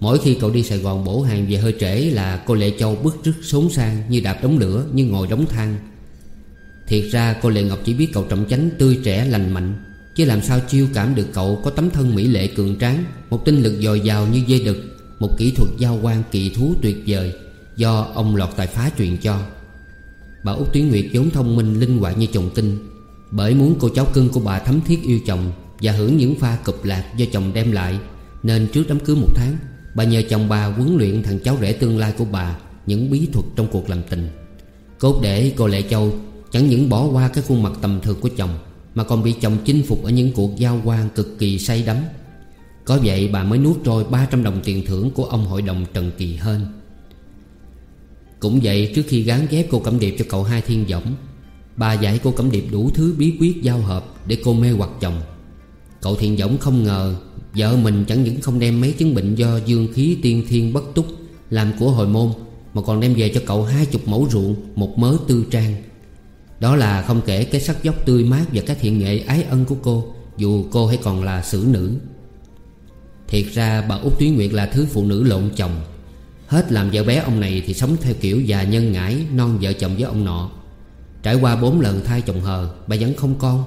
Mỗi khi cậu đi Sài Gòn bổ hàng về hơi trễ Là cô Lệ Châu bước rứt sốn sang Như đạp đống lửa, như ngồi đống than. Thiệt ra, cô Lệ Ngọc chỉ biết cậu trọng chánh, tươi trẻ, lành mạnh. Chứ làm sao chiêu cảm được cậu có tấm thân mỹ lệ cường tráng, Một tinh lực dồi dào như dây đực, Một kỹ thuật giao quan kỳ thú tuyệt vời Do ông lọt tài phá truyền cho. Bà Út Tuyến Nguyệt vốn thông minh linh hoạt như chồng tinh, Bởi muốn cô cháu cưng của bà thấm thiết yêu chồng Và hưởng những pha cụp lạc do chồng đem lại, Nên trước đám cưới một tháng, Bà nhờ chồng bà huấn luyện thằng cháu rể tương lai của bà Những bí thuật trong cuộc làm tình. Cốt để cô Lệ Châu Chẳng những bỏ qua cái khuôn mặt tầm thường của chồng, Mà còn bị chồng chinh phục ở những cuộc giao quan cực kỳ say đắm. Có vậy bà mới nuốt trôi 300 đồng tiền thưởng của ông hội đồng Trần Kỳ Hên. Cũng vậy, trước khi gán ghép cô Cẩm Điệp cho cậu hai thiên võng Bà dạy cô Cẩm Điệp đủ thứ bí quyết giao hợp Để cô mê hoặc chồng. Cậu thiên võng không ngờ Vợ mình chẳng những không đem mấy chứng bệnh do dương khí tiên thiên bất túc Làm của hồi môn, Mà còn đem về cho cậu hai chục mẫu ruộng, Một mớ tư trang. Đó là không kể cái sắc dốc tươi mát Và cái thiện nghệ ái ân của cô, Dù cô hay còn là xử nữ. Thiệt ra bà Út Tuyến Nguyệt là thứ phụ nữ lộn chồng. Hết làm vợ bé ông này thì sống theo kiểu già nhân ngãi Non vợ chồng với ông nọ. Trải qua bốn lần thai chồng hờ Bà vẫn không con.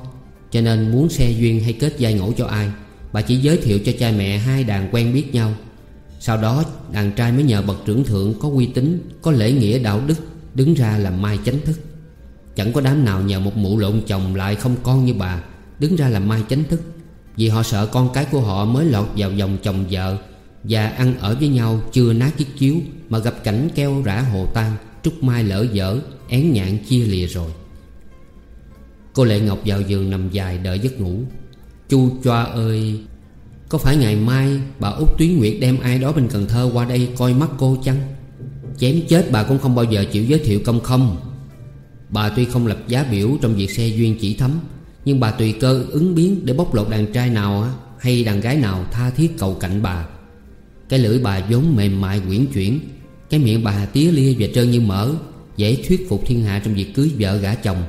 Cho nên muốn xe duyên hay kết giai ngẫu cho ai Bà chỉ giới thiệu cho cha mẹ hai đàn quen biết nhau. Sau đó đàn trai mới nhờ bậc trưởng thượng Có uy tín, có lễ nghĩa đạo đức Đứng ra làm mai chánh thức. Chẳng có đám nào nhờ một mụ lộn chồng lại không con như bà Đứng ra làm mai chánh thức. Vì họ sợ con cái của họ mới lọt vào dòng chồng vợ và ăn ở với nhau chưa nát chiếc chiếu Mà gặp cảnh keo rã hồ tan Trúc mai lỡ dở, Én nhạn chia lìa rồi. Cô Lệ Ngọc vào giường nằm dài đợi giấc ngủ. Chu choa ơi, Có phải ngày mai bà Út Tuyến Nguyệt đem ai đó bên Cần Thơ qua đây coi mắt cô chăng? Chém chết bà cũng không bao giờ chịu giới thiệu công không. Bà tuy không lập giá biểu trong việc xe duyên chỉ thấm, Nhưng bà tùy cơ ứng biến để bóc lột đàn trai nào Hay đàn gái nào tha thiết cầu cạnh bà. Cái lưỡi bà vốn mềm mại quyển chuyển. Cái miệng bà tía lia và trơn như mỡ, Dễ thuyết phục thiên hạ trong việc cưới vợ gả chồng.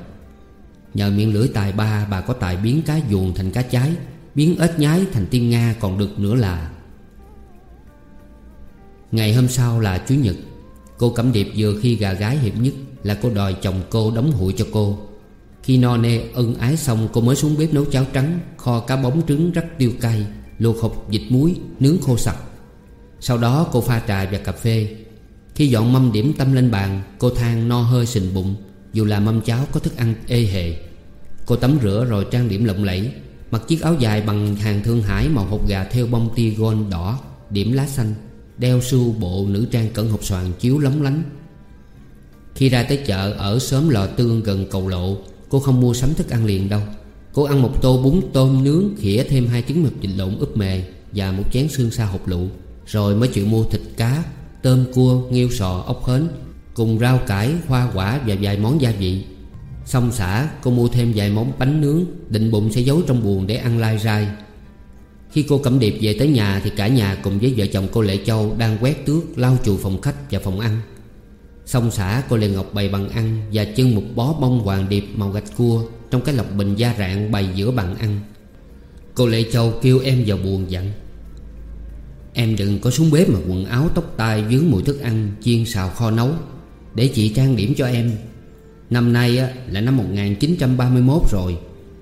Nhờ miệng lưỡi tài ba, bà có tài biến cá vuông thành cá trái Biến ếch nhái thành tiên Nga còn được nữa là. Ngày hôm sau là Chủ nhật, Cô Cẩm Điệp vừa khi gà gái hiệp nhất Là cô đòi chồng cô đóng hụi cho cô. Khi no nê, ân ái xong, Cô mới xuống bếp nấu cháo trắng, Kho cá bóng trứng rắc tiêu cay, Luộc hộp vịt muối, Nướng khô sặc. Sau đó cô pha trà và cà phê. Khi dọn mâm điểm tâm lên bàn, Cô than no hơi sình bụng, Dù là mâm cháo có thức ăn ê hề. Cô tắm rửa rồi trang điểm lộng lẫy, Mặc chiếc áo dài bằng hàng Thương Hải Màu hộp gà theo bông tigon đỏ, Điểm lá xanh, Đeo su bộ nữ trang cẩn hộp xoàn chiếu lóng lánh. Khi ra tới chợ ở xóm lò tương gần cầu lộ, Cô không mua sắm thức ăn liền đâu. Cô ăn một tô bún tôm nướng, Khỉa thêm hai trứng mực vịt lộn ướp mề Và một chén xương sa hột lựu. Rồi mới chịu mua thịt cá Tôm cua, nghêu sò, ốc hến Cùng rau cải, hoa quả và vài món gia vị. Xong xả cô mua thêm vài món bánh nướng Định bụng sẽ giấu trong buồng để ăn lai rai. Khi cô Cẩm Điệp về tới nhà Thì cả nhà cùng với vợ chồng cô Lệ Châu Đang quét tước lau chùi phòng khách và phòng ăn. Xong xả cô Lệ Ngọc bày bằng ăn Và chân một bó bông hoàng điệp màu gạch cua Trong cái lọc bình da rạng bày giữa bàn ăn. Cô Lệ Châu kêu em vào buồn dặn. Em đừng có xuống bếp mà quần áo tóc tai Dướng mùi thức ăn chiên xào kho nấu. Để chị trang điểm cho em. Năm nay á, là năm 1931 rồi.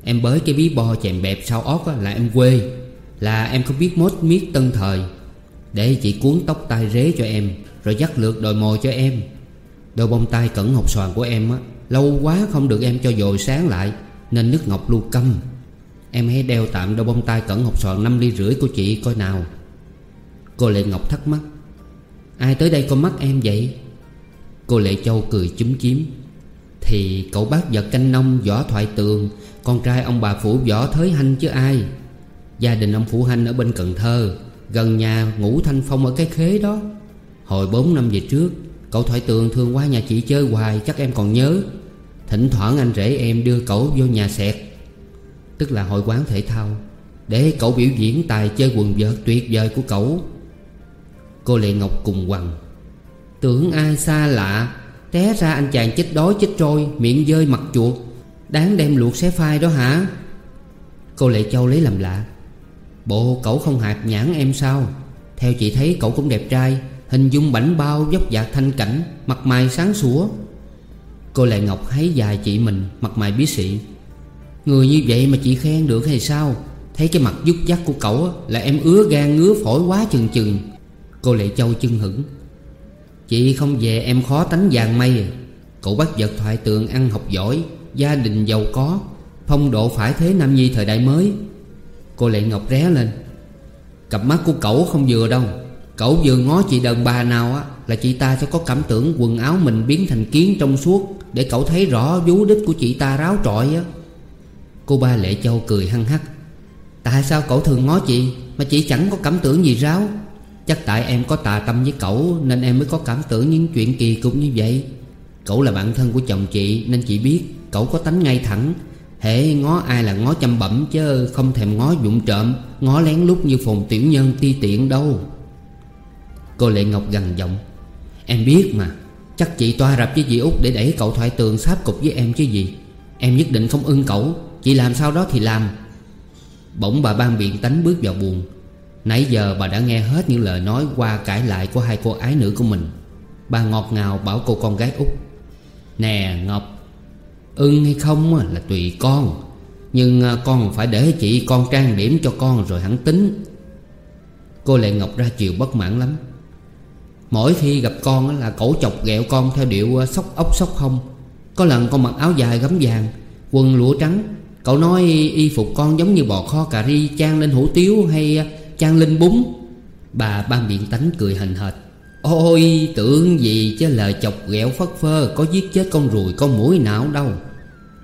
Em bới cái bí bo chèm bẹp sau ót á, là em quê. Là em không biết mốt miết tân thời. Để chị cuốn tóc tai rế cho em Rồi dắt lượt đồi mồi cho em. Đôi bông tai cẩn ngọc xoàn của em á, Lâu quá không được em cho dồi sáng lại Nên nước ngọc lưu câm. Em hãy đeo tạm đôi bông tai cẩn ngọc xoàn 5 ly rưỡi của chị coi nào. Cô Lệ Ngọc thắc mắc. Ai tới đây con mắt em vậy? Cô Lệ Châu cười chúm chím. Thì cậu bác vợ canh nông võ thoại tường, Con trai ông bà Phủ võ thới hanh chứ ai? Gia đình ông Phủ Hanh ở bên Cần Thơ, Gần nhà ngủ thanh phong ở cái khế đó. Hồi 4 năm về trước, Cậu thoại tường thường qua nhà chị chơi hoài, Chắc em còn nhớ. Thỉnh thoảng anh rể em đưa cậu vô nhà sẹt Tức là hội quán thể thao. Để cậu biểu diễn tài chơi quần vợt tuyệt vời của cậu. Cô Lệ Ngọc cùng quằn. Tưởng ai xa lạ, Té ra anh chàng chết đói chết trôi, Miệng dơi mặt chuột. Đáng đem luộc xé phai đó hả? Cô Lệ Châu lấy làm lạ. Bộ, cậu không hạt nhãn em sao? Theo chị thấy cậu cũng đẹp trai, Hình dung bảnh bao, dốc dạc thanh cảnh, Mặt mày sáng sủa. Cô Lệ Ngọc thấy dài chị mình, Mặt mày bí xị Người như vậy mà chị khen được hay sao? Thấy cái mặt dút dắt của cậu Là em ứa gan ngứa phổi quá chừng chừng. Cô Lệ Châu chân hững Chị không về em khó tánh vàng mây. Cậu bắt vật thoại tượng ăn học giỏi, Gia đình giàu có, Phong độ phải thế Nam Nhi thời đại mới. Cô Lệ Ngọc ré lên. Cặp mắt của cậu không vừa đâu. Cậu vừa ngó chị đàn bà nào á, Là chị ta sẽ có cảm tưởng quần áo mình biến thành kiến trong suốt Để cậu thấy rõ vú đích của chị ta ráo trọi á. Cô ba Lệ Châu cười hăng hắc. Tại sao cậu thường ngó chị Mà chị chẳng có cảm tưởng gì ráo? Chắc tại em có tà tâm với cậu, Nên em mới có cảm tưởng những chuyện kỳ cục như vậy. Cậu là bạn thân của chồng chị, Nên chị biết cậu có tánh ngay thẳng. Hệ ngó ai là ngó chăm bẩm Chứ không thèm ngó dụng trộm, Ngó lén lút như phồn tiểu nhân ti tiện đâu. Cô Lệ Ngọc gằn giọng, Em biết mà, Chắc chị toa rập với dì út để đẩy cậu thoại tường sáp cục với em chứ gì. Em nhất định không ưng cậu, Chị làm sao đó thì làm. Bỗng bà ban biện tánh bước vào buồn Nãy giờ bà đã nghe hết những lời nói qua cãi lại của hai cô ái nữ của mình. Bà ngọt ngào bảo cô con gái út, Nè, Ngọc, Ưng hay không là tùy con, Nhưng à, con phải để chị con trang điểm cho con rồi hẳn tính. Cô Lệ Ngọc ra chiều bất mãn lắm. Mỗi khi gặp con là cổ chọc ghẹo con theo điệu à, sóc ốc sóc không Có lần con mặc áo dài gấm vàng, Quần lụa trắng. Cậu nói y phục con giống như bò kho cà ri Chan lên hủ tiếu hay à, chan linh bún. Bà ban biện tánh cười hình hệt. Ôi, tưởng gì chứ lời chọc ghẹo phất phơ, Có giết chết con ruồi con mũi nào đâu.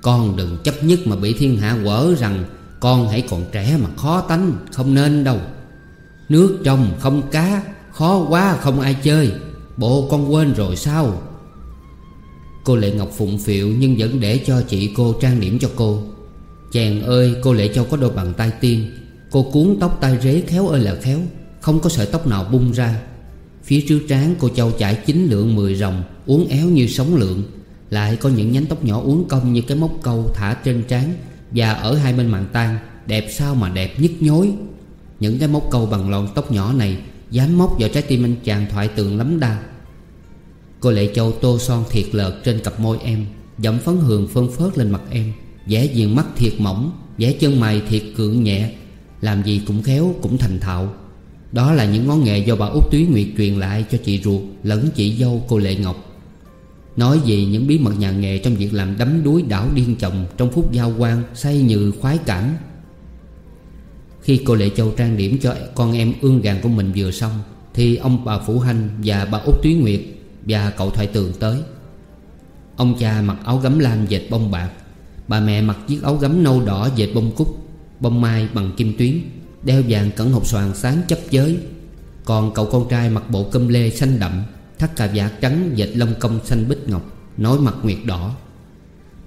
Con đừng chấp nhất mà bị thiên hạ quở rằng Con hãy còn trẻ mà khó tánh, Không nên đâu. Nước trong không cá, Khó quá không ai chơi. Bộ con quên rồi sao? Cô Lệ Ngọc phụng phịu Nhưng vẫn để cho chị cô trang điểm cho cô. Chàng ơi, cô Lệ Châu có đôi bàn tay tiên. Cô cuốn tóc tai rế khéo ơi là khéo, Không có sợi tóc nào bung ra. Phía trước trán cô Châu chải chín lượng mười rồng, Uốn éo như sóng lượng. Lại có những nhánh tóc nhỏ uốn cong như cái móc câu thả trên trán Và ở hai bên màng tan, Đẹp sao mà đẹp nhức nhối. Những cái móc câu bằng lọn tóc nhỏ này Dám móc vào trái tim anh chàng thoại tường lắm đa. Cô Lệ Châu tô son thiệt lợt trên cặp môi em, Giọng phấn hường phân phớt lên mặt em vẽ diện mắt thiệt mỏng vẽ chân mày thiệt cưỡng nhẹ. Làm gì cũng khéo, cũng thành thạo. Đó là những ngón nghề do bà út Túy Nguyệt truyền lại cho chị ruột, Lẫn chị dâu cô Lệ Ngọc. Nói về những bí mật nhà nghề trong việc làm đấm đuối đảo điên chồng Trong phút giao quan, say như khoái cảm. Khi cô Lệ Châu trang điểm cho con em ương gàng của mình vừa xong, Thì ông bà Phủ Hanh và bà út Túy Nguyệt Và cậu Thoại Tường tới. Ông cha mặc áo gấm lam dệt bông bạc, Bà mẹ mặc chiếc áo gấm nâu đỏ dệt bông cúc. Bông mai bằng kim tuyến, Đeo vàng cẩn hộp xoàn sáng chấp giới. Còn cậu con trai mặc bộ cơm lê xanh đậm, Thắt cà vạt trắng dệt lông công xanh bích ngọc Nối mặt nguyệt đỏ.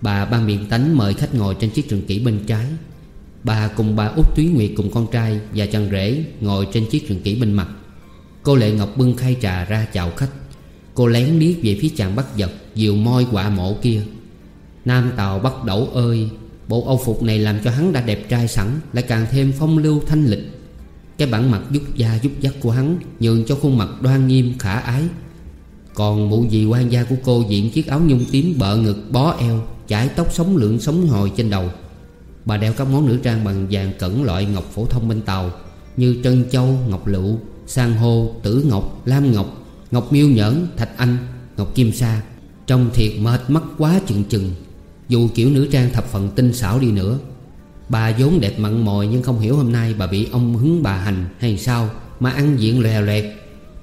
Bà ba miệng tánh mời khách ngồi trên chiếc trường kỷ bên trái. Bà cùng bà út Túy Nguyệt cùng con trai Và chàng rể ngồi trên chiếc trường kỷ bên mặt. Cô Lệ Ngọc bưng khay trà ra chào khách. Cô lén liếc về phía chàng bắt giật Diều môi quạ mộ kia. Nam Tàu bắt đẩu ơi Bộ âu phục này làm cho hắn đã đẹp trai sẵn Lại càng thêm phong lưu thanh lịch. Cái bản mặt giúp da giúp dắt của hắn Nhường cho khuôn mặt đoan nghiêm khả ái. Còn mụ dì quan gia của cô diện chiếc áo nhung tím bợ ngực bó eo Chải tóc sống lượng sống hồi trên đầu. Bà đeo các món nữ trang bằng vàng cẩn loại ngọc phổ thông bên tàu Như trân châu, ngọc lựu, san hô, tử ngọc, lam ngọc Ngọc miêu nhẫn, thạch anh, ngọc kim sa. Trông thiệt mệt mắt quá chừng chừng. Dù kiểu nữ trang thập phần tinh xảo đi nữa. Bà vốn đẹp mặn mòi nhưng không hiểu hôm nay bà bị ông hứng bà hành hay sao Mà ăn diện lòe loẹt,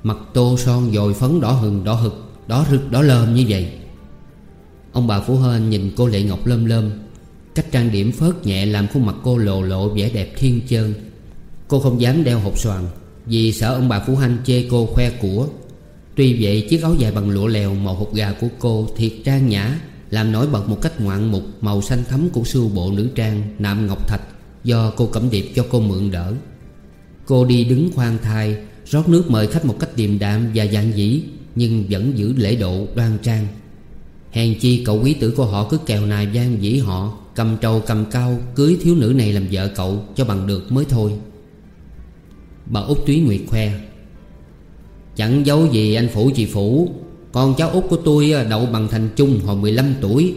Mặt tô son dồi phấn đỏ hừng, đỏ hực, Đỏ rực, đỏ lơm như vậy. Ông bà Phú Hên nhìn cô Lệ Ngọc lơm lơm, Cách trang điểm phớt nhẹ làm khuôn mặt cô lộ lộ vẻ đẹp thiên chân Cô không dám đeo hộp xoàn Vì sợ ông bà Phú Hanh chê cô khoe của. Tuy vậy chiếc áo dài bằng lụa lèo màu hộp gà của cô thiệt trang nhã. Làm nổi bật một cách ngoạn mục, màu xanh thấm của sưu bộ nữ trang nạm ngọc thạch Do cô cẩm điệp cho cô mượn đỡ. Cô đi đứng khoan thai, Rót nước mời khách một cách điềm đạm và dạn dĩ, Nhưng vẫn giữ lễ độ đoan trang. Hèn chi cậu quý tử của họ cứ kèo nài gian dĩ họ, Cầm trầu cầm cao, Cưới thiếu nữ này làm vợ cậu Cho bằng được mới thôi. Bà út Túy Nguyệt khoe, Chẳng giấu gì anh Phủ chị Phủ con cháu út của tôi à, đậu bằng thành trung hồi 15 tuổi.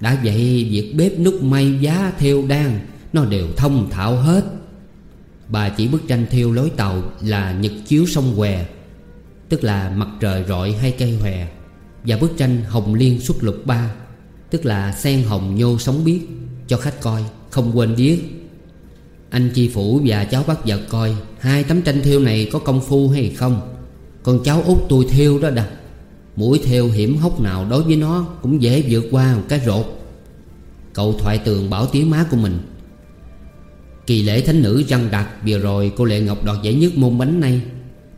Đã vậy việc bếp nút may giá theo đan, Nó đều thông thạo hết. Bà chỉ bức tranh theo lối tàu là nhật chiếu sông què, Tức là mặt trời rọi hay cây hòe, Và bức tranh hồng liên xuất lục ba, Tức là sen hồng nhô sống biết Cho khách coi, không quên viết. Anh chi phủ và cháu bắt vợ coi, Hai tấm tranh thiêu này có công phu hay không? Con cháu út tôi thiêu đó đặt. Mũi theo hiểm hốc nào đối với nó Cũng dễ vượt qua một cái rột. Cậu thoại tường bảo tiếng má của mình. Kỳ lễ thánh nữ răng đặc Vừa rồi cô Lệ Ngọc đoạt giải nhất môn bánh nay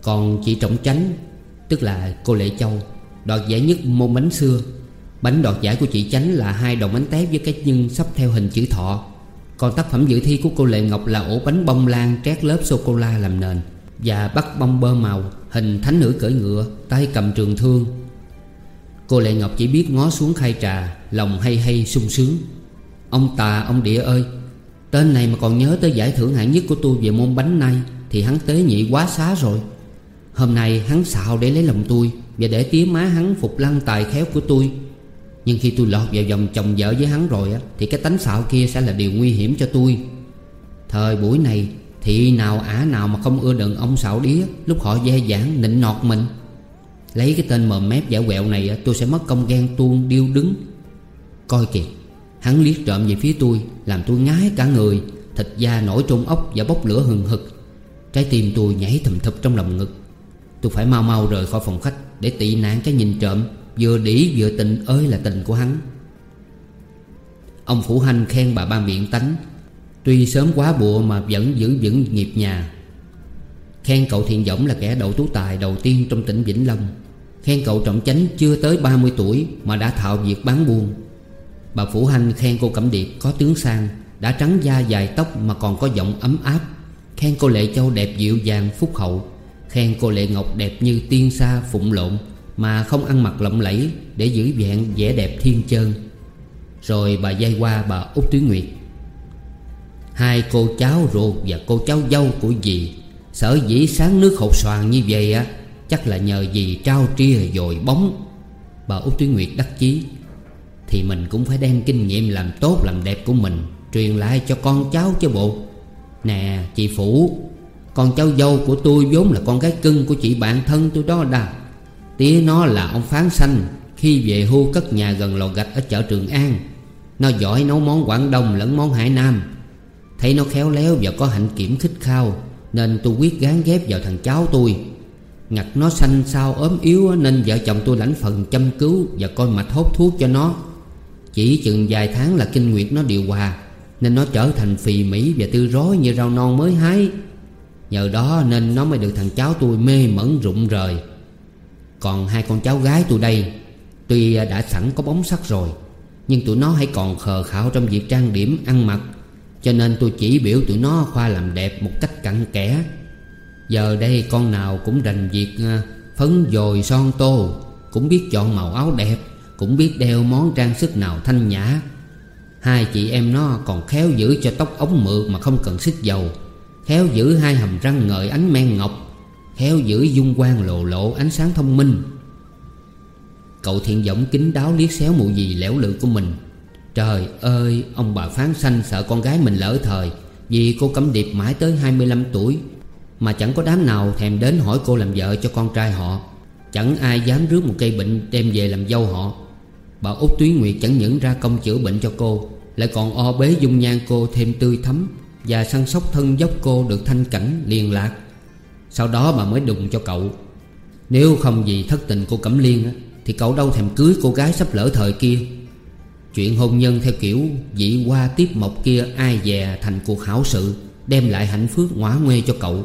Còn chị Trọng Chánh Tức là cô Lệ Châu, Đoạt giải nhất môn bánh xưa. Bánh đoạt giải của chị Chánh là hai đồng bánh tép với cái nhân sắp theo hình chữ thọ. Còn tác phẩm dự thi của cô Lệ Ngọc là ổ bánh bông lan trét lớp sô-cô-la làm nền Và bắt bông bơ màu, hình thánh nữ cưỡi ngựa, tay cầm trường thương. Cô Lệ Ngọc chỉ biết ngó xuống khay trà, Lòng hay hay sung sướng. Ông tà, ông địa ơi, Tên này mà còn nhớ tới giải thưởng hạng nhất của tôi về môn bánh nay Thì hắn tế nhị quá xá rồi. Hôm nay hắn xạo để lấy lòng tôi Và để tía má hắn phục lăng tài khéo của tôi. Nhưng khi tôi lọt vào vòng chồng vợ với hắn rồi á, Thì cái tánh xạo kia sẽ là điều nguy hiểm cho tôi. Thời buổi này, Thị nào ả nào mà không ưa đựng ông xạo đía, Lúc họ dè dãn nịnh nọt mình. Lấy cái tên mờ mép giả quẹo này Tôi sẽ mất công ghen tuông, điêu đứng. Coi kìa, Hắn liếc trộm về phía tôi, Làm tôi ngái cả người. Thịt da nổi trong ốc và bốc lửa hừng hực. Trái tim tôi nhảy thầm thập trong lòng ngực. Tôi phải mau mau rời khỏi phòng khách Để tị nạn cái nhìn trộm, Vừa đỉ vừa tình ơi là tình của hắn. Ông Phủ Hanh khen bà ba miệng tánh, Tuy sớm quá bụa mà vẫn giữ vững nghiệp nhà. Khen cậu Thiện Dõng là kẻ đậu tú tài đầu tiên trong tỉnh Vĩnh Long. Khen cậu Trọng Chánh chưa tới 30 tuổi mà đã thạo việc bán buôn. Bà Phủ Hanh khen cô Cẩm Điệp có tướng sang, Đã trắng da dài tóc mà còn có giọng ấm áp. Khen cô Lệ Châu đẹp dịu dàng, phúc hậu. Khen cô Lệ Ngọc đẹp như tiên sa, phụng lộn, mà không ăn mặc lộng lẫy Để giữ vẹn vẻ đẹp thiên chân Rồi bà dây qua bà Út Tuyến Nguyệt. Hai cô cháu ruột và cô cháu dâu của dì, Sở dĩ sáng nước hột xoàn như vậy á Chắc là nhờ gì trao tria dồi bóng Bà Út Tuyến Nguyệt đắc chí, Thì mình cũng phải đem kinh nghiệm làm tốt, làm đẹp của mình Truyền lại cho con cháu chứ bộ. Nè, chị Phủ, Con cháu dâu của tôi vốn là con gái cưng của chị bạn thân tôi đó đà. Tía nó là ông Phán Xanh Khi về hưu cất nhà gần lò gạch ở chợ Trường An. Nó giỏi nấu món Quảng Đông lẫn món Hải Nam. Thấy nó khéo léo và có hạnh kiểm khích khao, Nên tôi quyết gán ghép vào thằng cháu tôi. Ngặt nó xanh sao ốm yếu Nên vợ chồng tôi lãnh phần chăm cứu Và coi mạch hốt thuốc cho nó. Chỉ chừng vài tháng là kinh nguyệt nó điều hòa, Nên nó trở thành phì mỹ và tư rối như rau non mới hái. Nhờ đó nên nó mới được thằng cháu tôi mê mẩn rụng rời. Còn hai con cháu gái tôi đây, Tuy đã sẵn có bóng sắc rồi, Nhưng tụi nó hãy còn khờ khạo trong việc trang điểm ăn mặc, Cho nên tôi chỉ biểu tụi nó khoa làm đẹp một cách cặn kẽ. Giờ đây con nào cũng rành việc à, phấn dồi son tô. Cũng biết chọn màu áo đẹp, Cũng biết đeo món trang sức nào thanh nhã. Hai chị em nó còn khéo giữ cho tóc ống mượt mà không cần xích dầu. Khéo giữ hai hàm răng ngời ánh men ngọc. Khéo giữ dung quang lộ lộ ánh sáng thông minh. Cậu thiện giọng kính đáo liếc xéo mụ gì lẻo lự của mình. Trời ơi, Ông bà phán sanh sợ con gái mình lỡ thời, Vì cô cấm điệp mãi tới 25 tuổi. Mà chẳng có đám nào thèm đến hỏi cô làm vợ cho con trai họ. Chẳng ai dám rước một cây bệnh đem về làm dâu họ. Bà Út Túy Nguyệt chẳng những ra công chữa bệnh cho cô, Lại còn o bế dung nhan cô thêm tươi thắm Và săn sóc thân dốc cô được thanh cảnh liền lạc. Sau đó bà mới đùng cho cậu, Nếu không vì thất tình cô Cẩm Liên á, thì cậu đâu thèm cưới cô gái sắp lỡ thời kia. Chuyện hôn nhân theo kiểu dị qua tiếp mộc kia ai dè thành cuộc hảo sự, Đem lại hạnh phúc ngõa nguê cho cậu.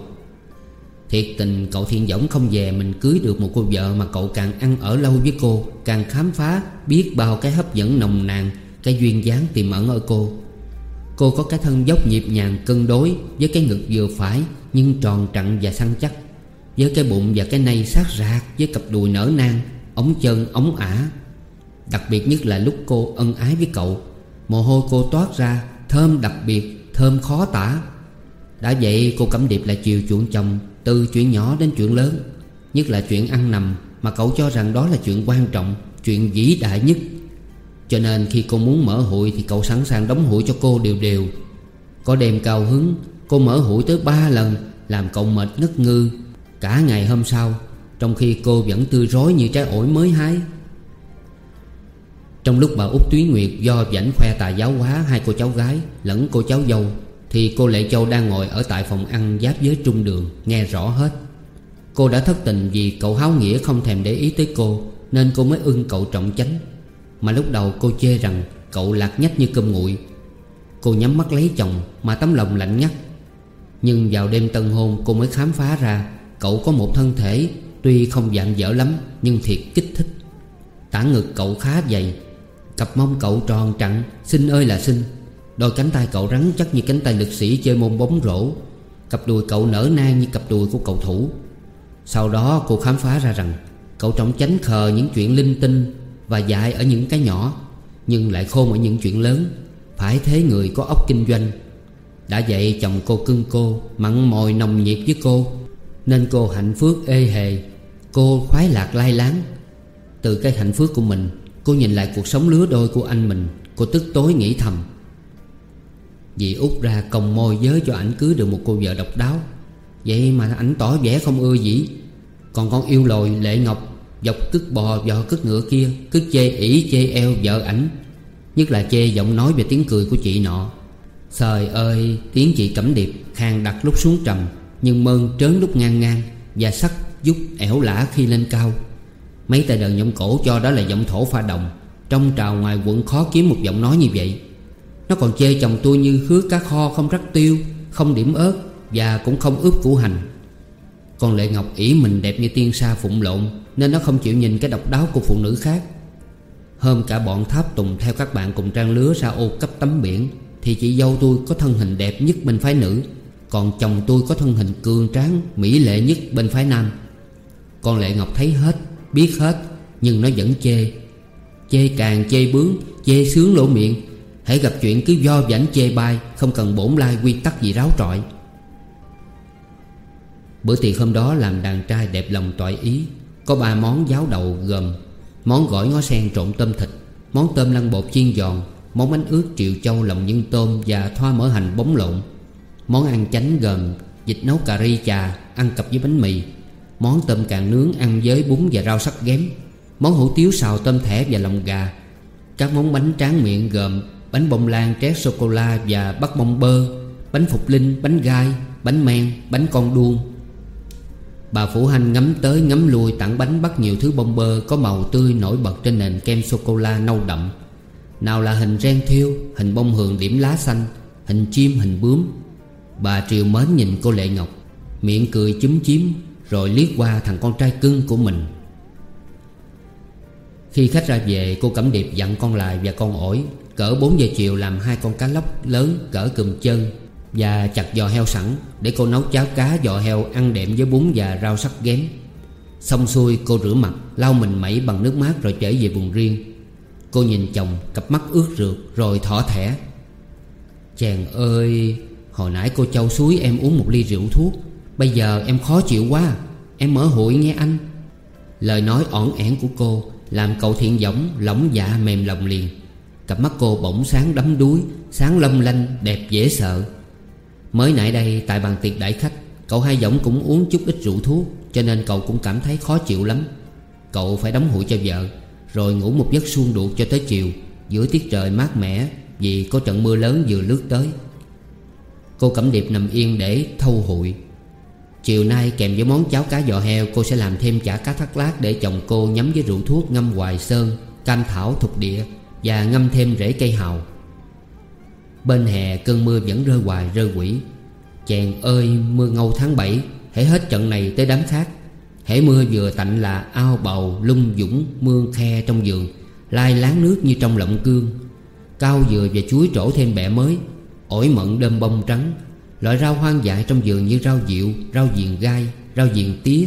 Thiệt tình cậu thiên dũng không về mình cưới được một cô vợ Mà cậu càng ăn ở lâu với cô, Càng khám phá, biết bao cái hấp dẫn nồng nàn, Cái duyên dáng tiềm ẩn ở cô. Cô có cái thân dốc nhịp nhàng cân đối Với cái ngực vừa phải Nhưng tròn trặn và săn chắc, Với cái bụng và cái nây sát rạc Với cặp đùi nở nang, Ống chân, ống ả. Đặc biệt nhất là lúc cô ân ái với cậu, Mồ hôi cô toát ra, Thơm đặc biệt, Thơm khó tả. Đã vậy cô Cẩm Điệp là chiều chuộng chồng từ chuyện nhỏ đến chuyện lớn, Nhất là chuyện ăn nằm Mà cậu cho rằng đó là chuyện quan trọng, Chuyện vĩ đại nhất. Cho nên khi cô muốn mở hụi Thì cậu sẵn sàng đóng hụi cho cô đều đều. Có đêm cao hứng, Cô mở hụi tới ba lần, Làm cậu mệt ngất ngư. Cả ngày hôm sau, trong khi cô vẫn tươi rối như trái ổi mới hái. Trong lúc bà út Túy Nguyệt do dãnh khoe tài giáo hóa hai cô cháu gái Lẫn cô cháu dâu thì cô Lệ Châu đang ngồi ở tại phòng ăn giáp với trung đường, Nghe rõ hết. Cô đã thất tình vì cậu háo nghĩa không thèm để ý tới cô, Nên cô mới ưng cậu trọng chánh. Mà lúc đầu cô chê rằng cậu lạc nhách như cơm nguội. Cô nhắm mắt lấy chồng mà tấm lòng lạnh ngắt. Nhưng vào đêm tân hôn cô mới khám phá ra Cậu có một thân thể Tuy không dạng dở lắm Nhưng thiệt kích thích. Tả ngực cậu khá dày, Cặp mông cậu tròn trặn Xinh ơi là xinh Đôi cánh tay cậu rắn chắc như cánh tay lực sĩ chơi môn bóng rổ. Cặp đùi cậu nở nang như cặp đùi của cậu thủ. Sau đó cô khám phá ra rằng Cậu trọng tránh khờ những chuyện linh tinh Và dại ở những cái nhỏ, Nhưng lại khôn ở những chuyện lớn. Phải thế người có óc kinh doanh. Đã vậy chồng cô cưng cô, Mặn mòi nồng nhiệt với cô, Nên cô hạnh phúc ê hề. Cô khoái lạc lai láng. Từ cái hạnh phúc của mình, Cô nhìn lại cuộc sống lứa đôi của anh mình. Cô tức tối nghĩ thầm vì út ra còng môi giới cho ảnh cưới được một cô vợ độc đáo. Vậy mà ảnh tỏ vẻ không ưa dĩ. Còn con yêu lồi Lệ Ngọc, Dọc cứt bò vò cứt ngựa kia, Cứ chê ỉ chê eo vợ ảnh. Nhất là chê giọng nói và tiếng cười của chị nọ. Trời ơi, Tiếng chị cẩm điệp, khang đặt lúc xuống trầm, Nhưng mơn trớn lúc ngang ngang, Và sắc giúp ẻo lả khi lên cao. Mấy tay đờn giọng cổ cho đó là giọng thổ pha đồng, Trong trào ngoài quận khó kiếm một giọng nói như vậy. Nó còn chê chồng tôi như hứa cá kho không rắc tiêu, Không điểm ớt Và cũng không ướp củ hành. Còn Lệ Ngọc ỷ mình đẹp như tiên sa phụng lộn, Nên nó không chịu nhìn cái độc đáo của phụ nữ khác. Hôm cả bọn tháp tùng theo các bạn cùng trang lứa ra ô cấp tắm biển, Thì chị dâu tôi có thân hình đẹp nhất bên phái nữ, Còn chồng tôi có thân hình cường tráng, Mỹ lệ nhất bên phái nam. Con Lệ Ngọc thấy hết, Biết hết, Nhưng nó vẫn chê. Chê càng chê bướng, Chê sướng lỗ miệng Hãy gặp chuyện cứ do vảnh chê bai, Không cần bổn lai quy tắc gì ráo trọi. Bữa tiệc hôm đó làm đàn trai đẹp lòng toại ý, Có ba món giáo đầu gồm Món gỏi ngó sen trộn tôm thịt, Món tôm lăn bột chiên giòn, Món bánh ướt triệu châu lòng nhân tôm Và thoa mỡ hành bóng lộn, Món ăn chánh gồm dịch nấu cà ri trà Ăn cặp với bánh mì, Món tôm càng nướng ăn với bún và rau sắc ghém, Món hủ tiếu xào tôm thẻ và lòng gà, Các món bánh tráng miệng gồm Bánh bông lan trét sô-cô-la và bắt bông bơ Bánh phục linh, bánh gai, bánh men, bánh con đuông. Bà Phủ hành ngắm tới ngắm lui tặng bánh bắt nhiều thứ bông bơ Có màu tươi nổi bật trên nền kem sô-cô-la nâu đậm. Nào là hình ren thiêu, hình bông hường điểm lá xanh Hình chim, hình bướm. Bà triều mến nhìn cô Lệ Ngọc Miệng cười chúm chím rồi liếc qua thằng con trai cưng của mình. Khi khách ra về cô Cẩm Điệp dặn con lại và con ổi Cỡ 4 giờ chiều làm hai con cá lóc lớn cỡ cùm chân Và chặt giò heo sẵn Để cô nấu cháo cá giò heo ăn đệm với bún và rau sắc ghém. Xong xuôi, cô rửa mặt, Lau mình mẩy bằng nước mát rồi trở về buồng riêng. Cô nhìn chồng, cặp mắt ướt rượt Rồi thỏ thẻ. Chàng ơi, Hồi nãy cô Châu suối em uống một ly rượu thuốc, Bây giờ em khó chịu quá, Em mở hội nghe anh. Lời nói ỏn ẻn của cô Làm cậu thiện võng lỏng dạ mềm lòng liền. Cặp mắt cô bỗng sáng đắm đuối, Sáng lâm lanh, đẹp dễ sợ. Mới nãy đây, tại bàn tiệc đại khách, Cậu hai giọng cũng uống chút ít rượu thuốc, Cho nên cậu cũng cảm thấy khó chịu lắm. Cậu phải đóng hụi cho vợ, Rồi ngủ một giấc suông đuột cho tới chiều, Giữa tiết trời mát mẻ, Vì có trận mưa lớn vừa lướt tới. Cô Cẩm Điệp nằm yên để thâu hụi. Chiều nay kèm với món cháo cá giò heo, Cô sẽ làm thêm chả cá thắt lát Để chồng cô nhắm với rượu thuốc ngâm hoài sơn, Cam thảo thục địa. Và ngâm thêm rễ cây hào Bên hè cơn mưa vẫn rơi hoài rơi quỷ. Chàng ơi mưa ngâu tháng 7 Hãy hết trận này tới đám khác. Hãy mưa vừa tạnh là ao bầu lung dũng mương khe trong giường Lai láng nước như trong lộng cương. Cao dừa và chuối trổ thêm bẹ mới Ổi mận đơm bông trắng. Loại rau hoang dại trong vườn như rau diệu Rau diền gai, rau diền tía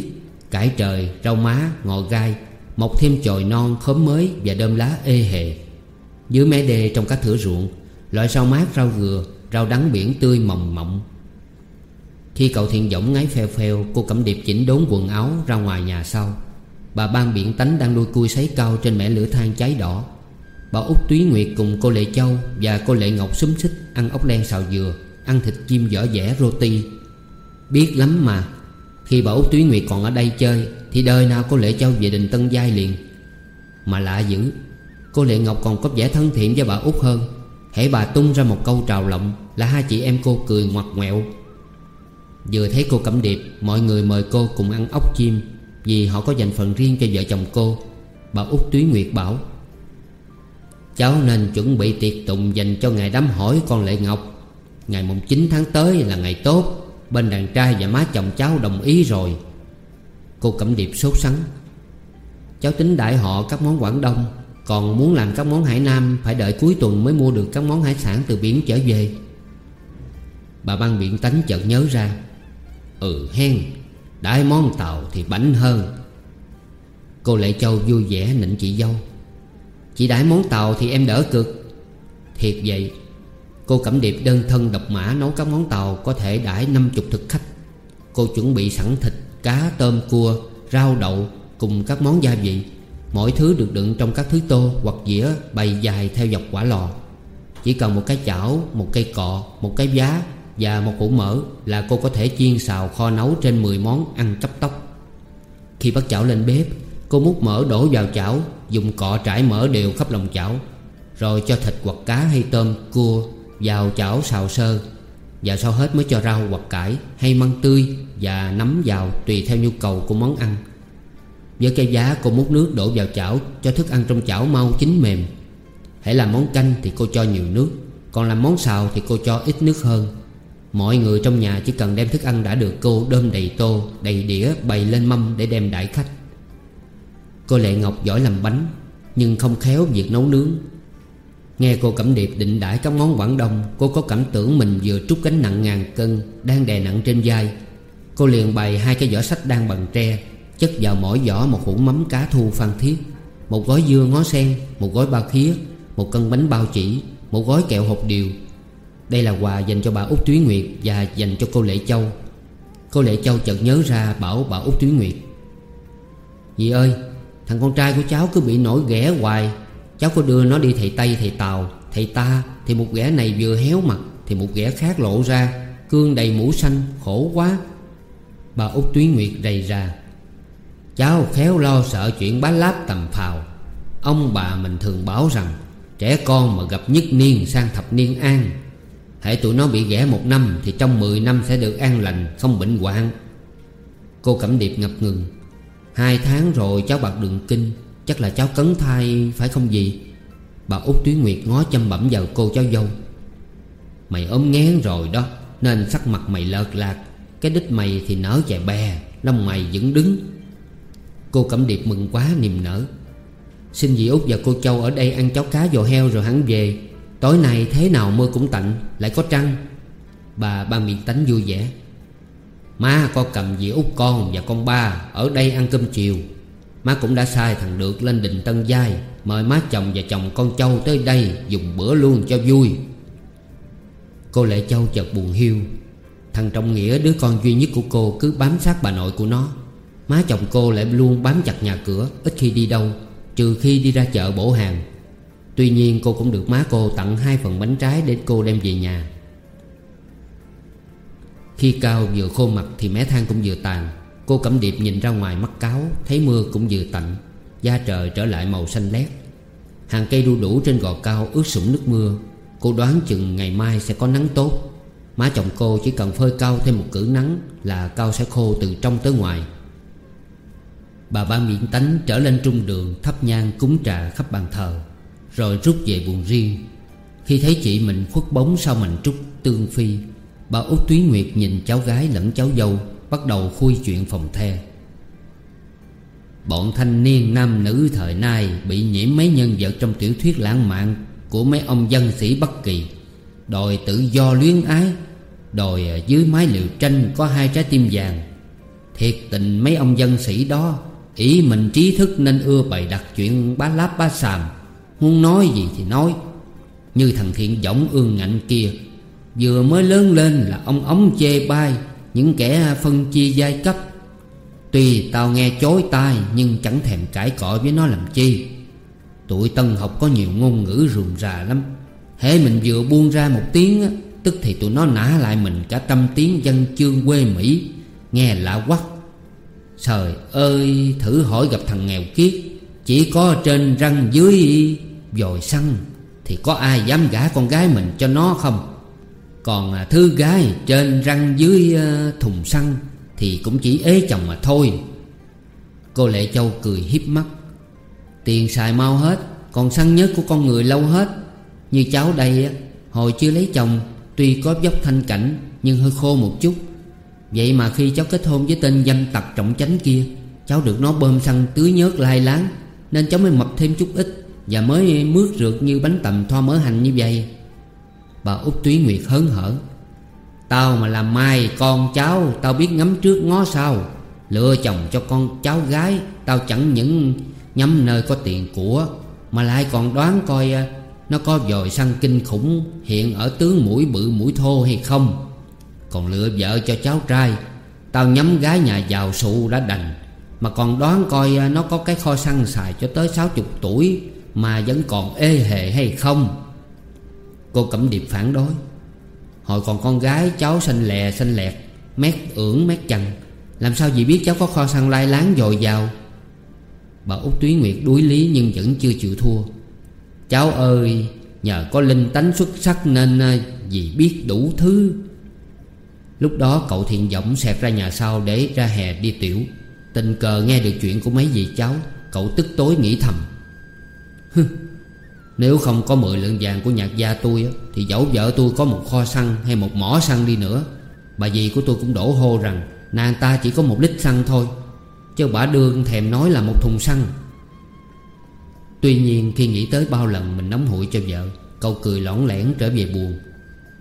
Cải trời, rau má, ngò gai Mọc thêm chồi non, khóm mới Và đơm lá ê hề. Dưới mé đê trong các thửa ruộng Loại rau mát, rau gừa Rau đắng biển tươi mồng mộng Khi cậu thiện võng ngáy phèo phèo Cô cẩm điệp chỉnh đốn quần áo ra ngoài nhà sau. Bà ban biển tánh đang nuôi cui sấy cao Trên mẻ lửa than cháy đỏ. Bà út Túy Nguyệt cùng cô Lệ Châu Và cô Lệ Ngọc xúm xích Ăn ốc len xào dừa Ăn thịt chim vỏ vẽ roti. Biết lắm mà Khi bà út Túy Nguyệt còn ở đây chơi Thì đời nào cô Lệ Châu về đình Tân Giai liền. Mà lạ dữ Cô Lệ Ngọc còn có vẻ thân thiện với bà út hơn. Hễ bà tung ra một câu trào lộng Là hai chị em cô cười ngoặt ngoẹo. Vừa thấy cô Cẩm Điệp, Mọi người mời cô cùng ăn ốc chim, Vì họ có dành phần riêng cho vợ chồng cô. Bà út Túy Nguyệt bảo, Cháu nên chuẩn bị tiệc tùng dành cho ngày đám hỏi con Lệ Ngọc. Ngày mùng 9 tháng tới là ngày tốt, Bên đàn trai và má chồng cháu đồng ý rồi. Cô Cẩm Điệp sốt sắng, Cháu tính đại họ các món Quảng Đông. Còn muốn làm các món Hải Nam Phải đợi cuối tuần mới mua được các món hải sản từ biển trở về. Bà băng biện tánh chợt nhớ ra Ừ hen Đãi món tàu thì bánh hơn. Cô Lệ Châu vui vẻ nịnh chị dâu Chị đãi món tàu thì em đỡ cực. Thiệt vậy Cô Cẩm Điệp đơn thân độc mã nấu các món tàu Có thể đãi 50 thực khách. Cô chuẩn bị sẵn thịt, cá, tôm, cua, rau đậu Cùng các món gia vị. Mỗi thứ được đựng trong các thứ tô hoặc dĩa bày dài theo dọc quả lò. Chỉ cần một cái chảo, một cây cọ, một cái giá Và một hũ mỡ là cô có thể chiên xào kho nấu trên 10 món ăn cấp tốc. Khi bắt chảo lên bếp Cô múc mỡ đổ vào chảo Dùng cọ trải mỡ đều khắp lòng chảo Rồi cho thịt hoặc cá hay tôm, cua Vào chảo xào sơ Và sau hết mới cho rau hoặc cải Hay măng tươi và nấm vào Tùy theo nhu cầu của món ăn. Với cây giá cô múc nước đổ vào chảo Cho thức ăn trong chảo mau chín mềm. Hãy làm món canh thì cô cho nhiều nước Còn làm món xào thì cô cho ít nước hơn. Mọi người trong nhà chỉ cần đem thức ăn đã được cô đơm đầy tô, đầy đĩa bày lên mâm để đem đãi khách. Cô Lệ Ngọc giỏi làm bánh Nhưng không khéo việc nấu nướng. Nghe cô Cẩm Điệp định đãi các món Quảng Đông Cô có cảm tưởng mình vừa trút gánh nặng ngàn cân Đang đè nặng trên vai. Cô liền bày hai cái giỏ sách đang bằng tre Chất vào mỗi giỏ một hũ mắm cá thu phan thiết. Một gói dưa ngó sen, Một gói bao khía, Một cân bánh bao chỉ, Một gói kẹo hộp điều. Đây là quà dành cho bà Út Túy Nguyệt Và dành cho cô Lệ Châu. Cô Lệ Châu chợt nhớ ra bảo bà Út Túy Nguyệt. Dì ơi, Thằng con trai của cháu cứ bị nổi ghẻ hoài. Cháu có đưa nó đi thầy Tây, thầy Tàu, Thầy ta, thì một ghẻ này vừa héo mặt, Thì một ghẻ khác lộ ra. Cương đầy mũ xanh, khổ quá. Bà út Túy Nguyệt rầy ra. Cháu khéo lo sợ chuyện bá láp tầm phào. Ông bà mình thường bảo rằng, Trẻ con mà gặp nhất niên sang thập niên an. Hãy tụi nó bị ghẻ một năm Thì trong mười năm sẽ được an lành, Không bệnh hoạn. Cô Cẩm Điệp ngập ngừng. Hai tháng rồi cháu bạc đường kinh, Chắc là cháu cấn thai, phải không gì Bà út Tuyến Nguyệt ngó châm bẩm vào cô cháu dâu. Mày ốm ngén rồi đó, Nên sắc mặt mày lợt lạc. Cái đít mày thì nở chè bè, Lông mày vẫn đứng. Cô Cẩm Điệp mừng quá, niềm nở. Xin dì út và cô Châu ở đây ăn cháo cá dò heo rồi hắn về. Tối nay thế nào mưa cũng tạnh, Lại có trăng. Bà, ba miệng tánh vui vẻ. Má, con cầm dì út con và con ba Ở đây ăn cơm chiều. Má cũng đã sai thằng Được lên đình Tân Giai, Mời má chồng và chồng con Châu tới đây Dùng bữa luôn cho vui. Cô Lệ Châu chợt buồn hiu. Thằng Trọng Nghĩa, đứa con duy nhất của cô, Cứ bám sát bà nội của nó. Má chồng cô lại luôn bám chặt nhà cửa, Ít khi đi đâu, Trừ khi đi ra chợ bổ hàng. Tuy nhiên, cô cũng được má cô tặng hai phần bánh trái Để cô đem về nhà. Khi cao vừa khô mặt Thì mé than cũng vừa tàn. Cô Cẩm Điệp nhìn ra ngoài mắt cáo, Thấy mưa cũng vừa tạnh. Da trời trở lại màu xanh lét. Hàng cây đu đủ trên gò cao ướt sũng nước mưa. Cô đoán chừng ngày mai sẽ có nắng tốt. Má chồng cô chỉ cần phơi cao thêm một cử nắng Là cao sẽ khô từ trong tới ngoài. Bà ba miệng tánh trở lên trung đường, Thắp nhang cúng trà khắp bàn thờ, Rồi rút về buồn riêng. Khi thấy chị mình khuất bóng sau mảnh trúc tương phi, Bà út Túy Nguyệt nhìn cháu gái lẫn cháu dâu, Bắt đầu khui chuyện phòng the. Bọn thanh niên nam nữ thời nay Bị nhiễm mấy nhân vật trong tiểu thuyết lãng mạn Của mấy ông dân sĩ Bắc Kỳ, Đòi tự do luyến ái, Đòi ờ, dưới mái liều tranh có hai trái tim vàng. Thiệt tình mấy ông dân sĩ đó Ý mình trí thức nên ưa bày đặt chuyện bá láp bá sàm. Muốn nói gì thì nói. Như thằng thiện giọng ương ngạnh kia, Vừa mới lớn lên là ông ống chê bai Những kẻ phân chia giai cấp. Tuy tao nghe chối tai Nhưng chẳng thèm cãi cọ với nó làm chi. Tụi tân học có nhiều ngôn ngữ rườm rà lắm. Hễ mình vừa buông ra một tiếng Tức thì tụi nó nã lại mình cả trăm tiếng dân chương quê Mỹ, Nghe lạ quắc. Trời ơi, thử hỏi gặp thằng nghèo kiết, Chỉ có trên răng dưới dồi săn Thì có ai dám gả con gái mình cho nó không? Còn à, thứ gái trên răng dưới à, thùng săn Thì cũng chỉ ế chồng mà thôi. Cô Lệ Châu cười hiếp mắt. Tiền xài mau hết, Còn săn nhớ của con người lâu hết. Như cháu đây Hồi chưa lấy chồng, Tuy có dốc thanh cảnh Nhưng hơi khô một chút Vậy mà khi cháu kết hôn với tên danh tặc trọng chánh kia, Cháu được nó bơm xăng tưới nhớt lai láng, Nên cháu mới mập thêm chút ít Và mới mướt rượt như bánh tầm thoa mỡ hành như vậy. Bà út Túy Nguyệt hớn hở. Tao mà làm mai con cháu, Tao biết ngắm trước ngó sau. Lựa chồng cho con cháu gái, Tao chẳng những nhắm nơi có tiền của, Mà lại còn đoán coi à, Nó có dòi xăng kinh khủng Hiện ở tướng mũi bự mũi thô hay không còn lựa vợ cho cháu trai. Tao nhắm gái nhà giàu sụ đã đành. Mà còn đoán coi à, nó có cái kho xăng xài cho tới 60 tuổi Mà vẫn còn ê hề hay không. Cô Cẩm Điệp phản đối. Hồi còn con gái, cháu xanh lè, xanh lẹt, Mét ưỡng mét chằn Làm sao dì biết cháu có kho xăng lai láng dồi dào? Bà út Túy Nguyệt đuối lý nhưng vẫn chưa chịu thua. Cháu ơi, Nhờ có linh tánh xuất sắc nên à, dì biết đủ thứ. Lúc đó cậu thiện giọng xẹt ra nhà sau để ra hè đi tiểu. Tình cờ nghe được chuyện của mấy dì cháu, Cậu tức tối nghĩ thầm. Nếu không có mười lượng vàng của nhạc gia tôi Thì dẫu vợ tôi có một kho xăng hay một mỏ xăng đi nữa, Bà dì của tôi cũng đổ hô rằng Nàng ta chỉ có một lít xăng thôi, Chứ bà đương thèm nói là một thùng xăng. Tuy nhiên khi nghĩ tới bao lần mình nóng hụi cho vợ, Cậu cười lõng lẻn trở về buồn.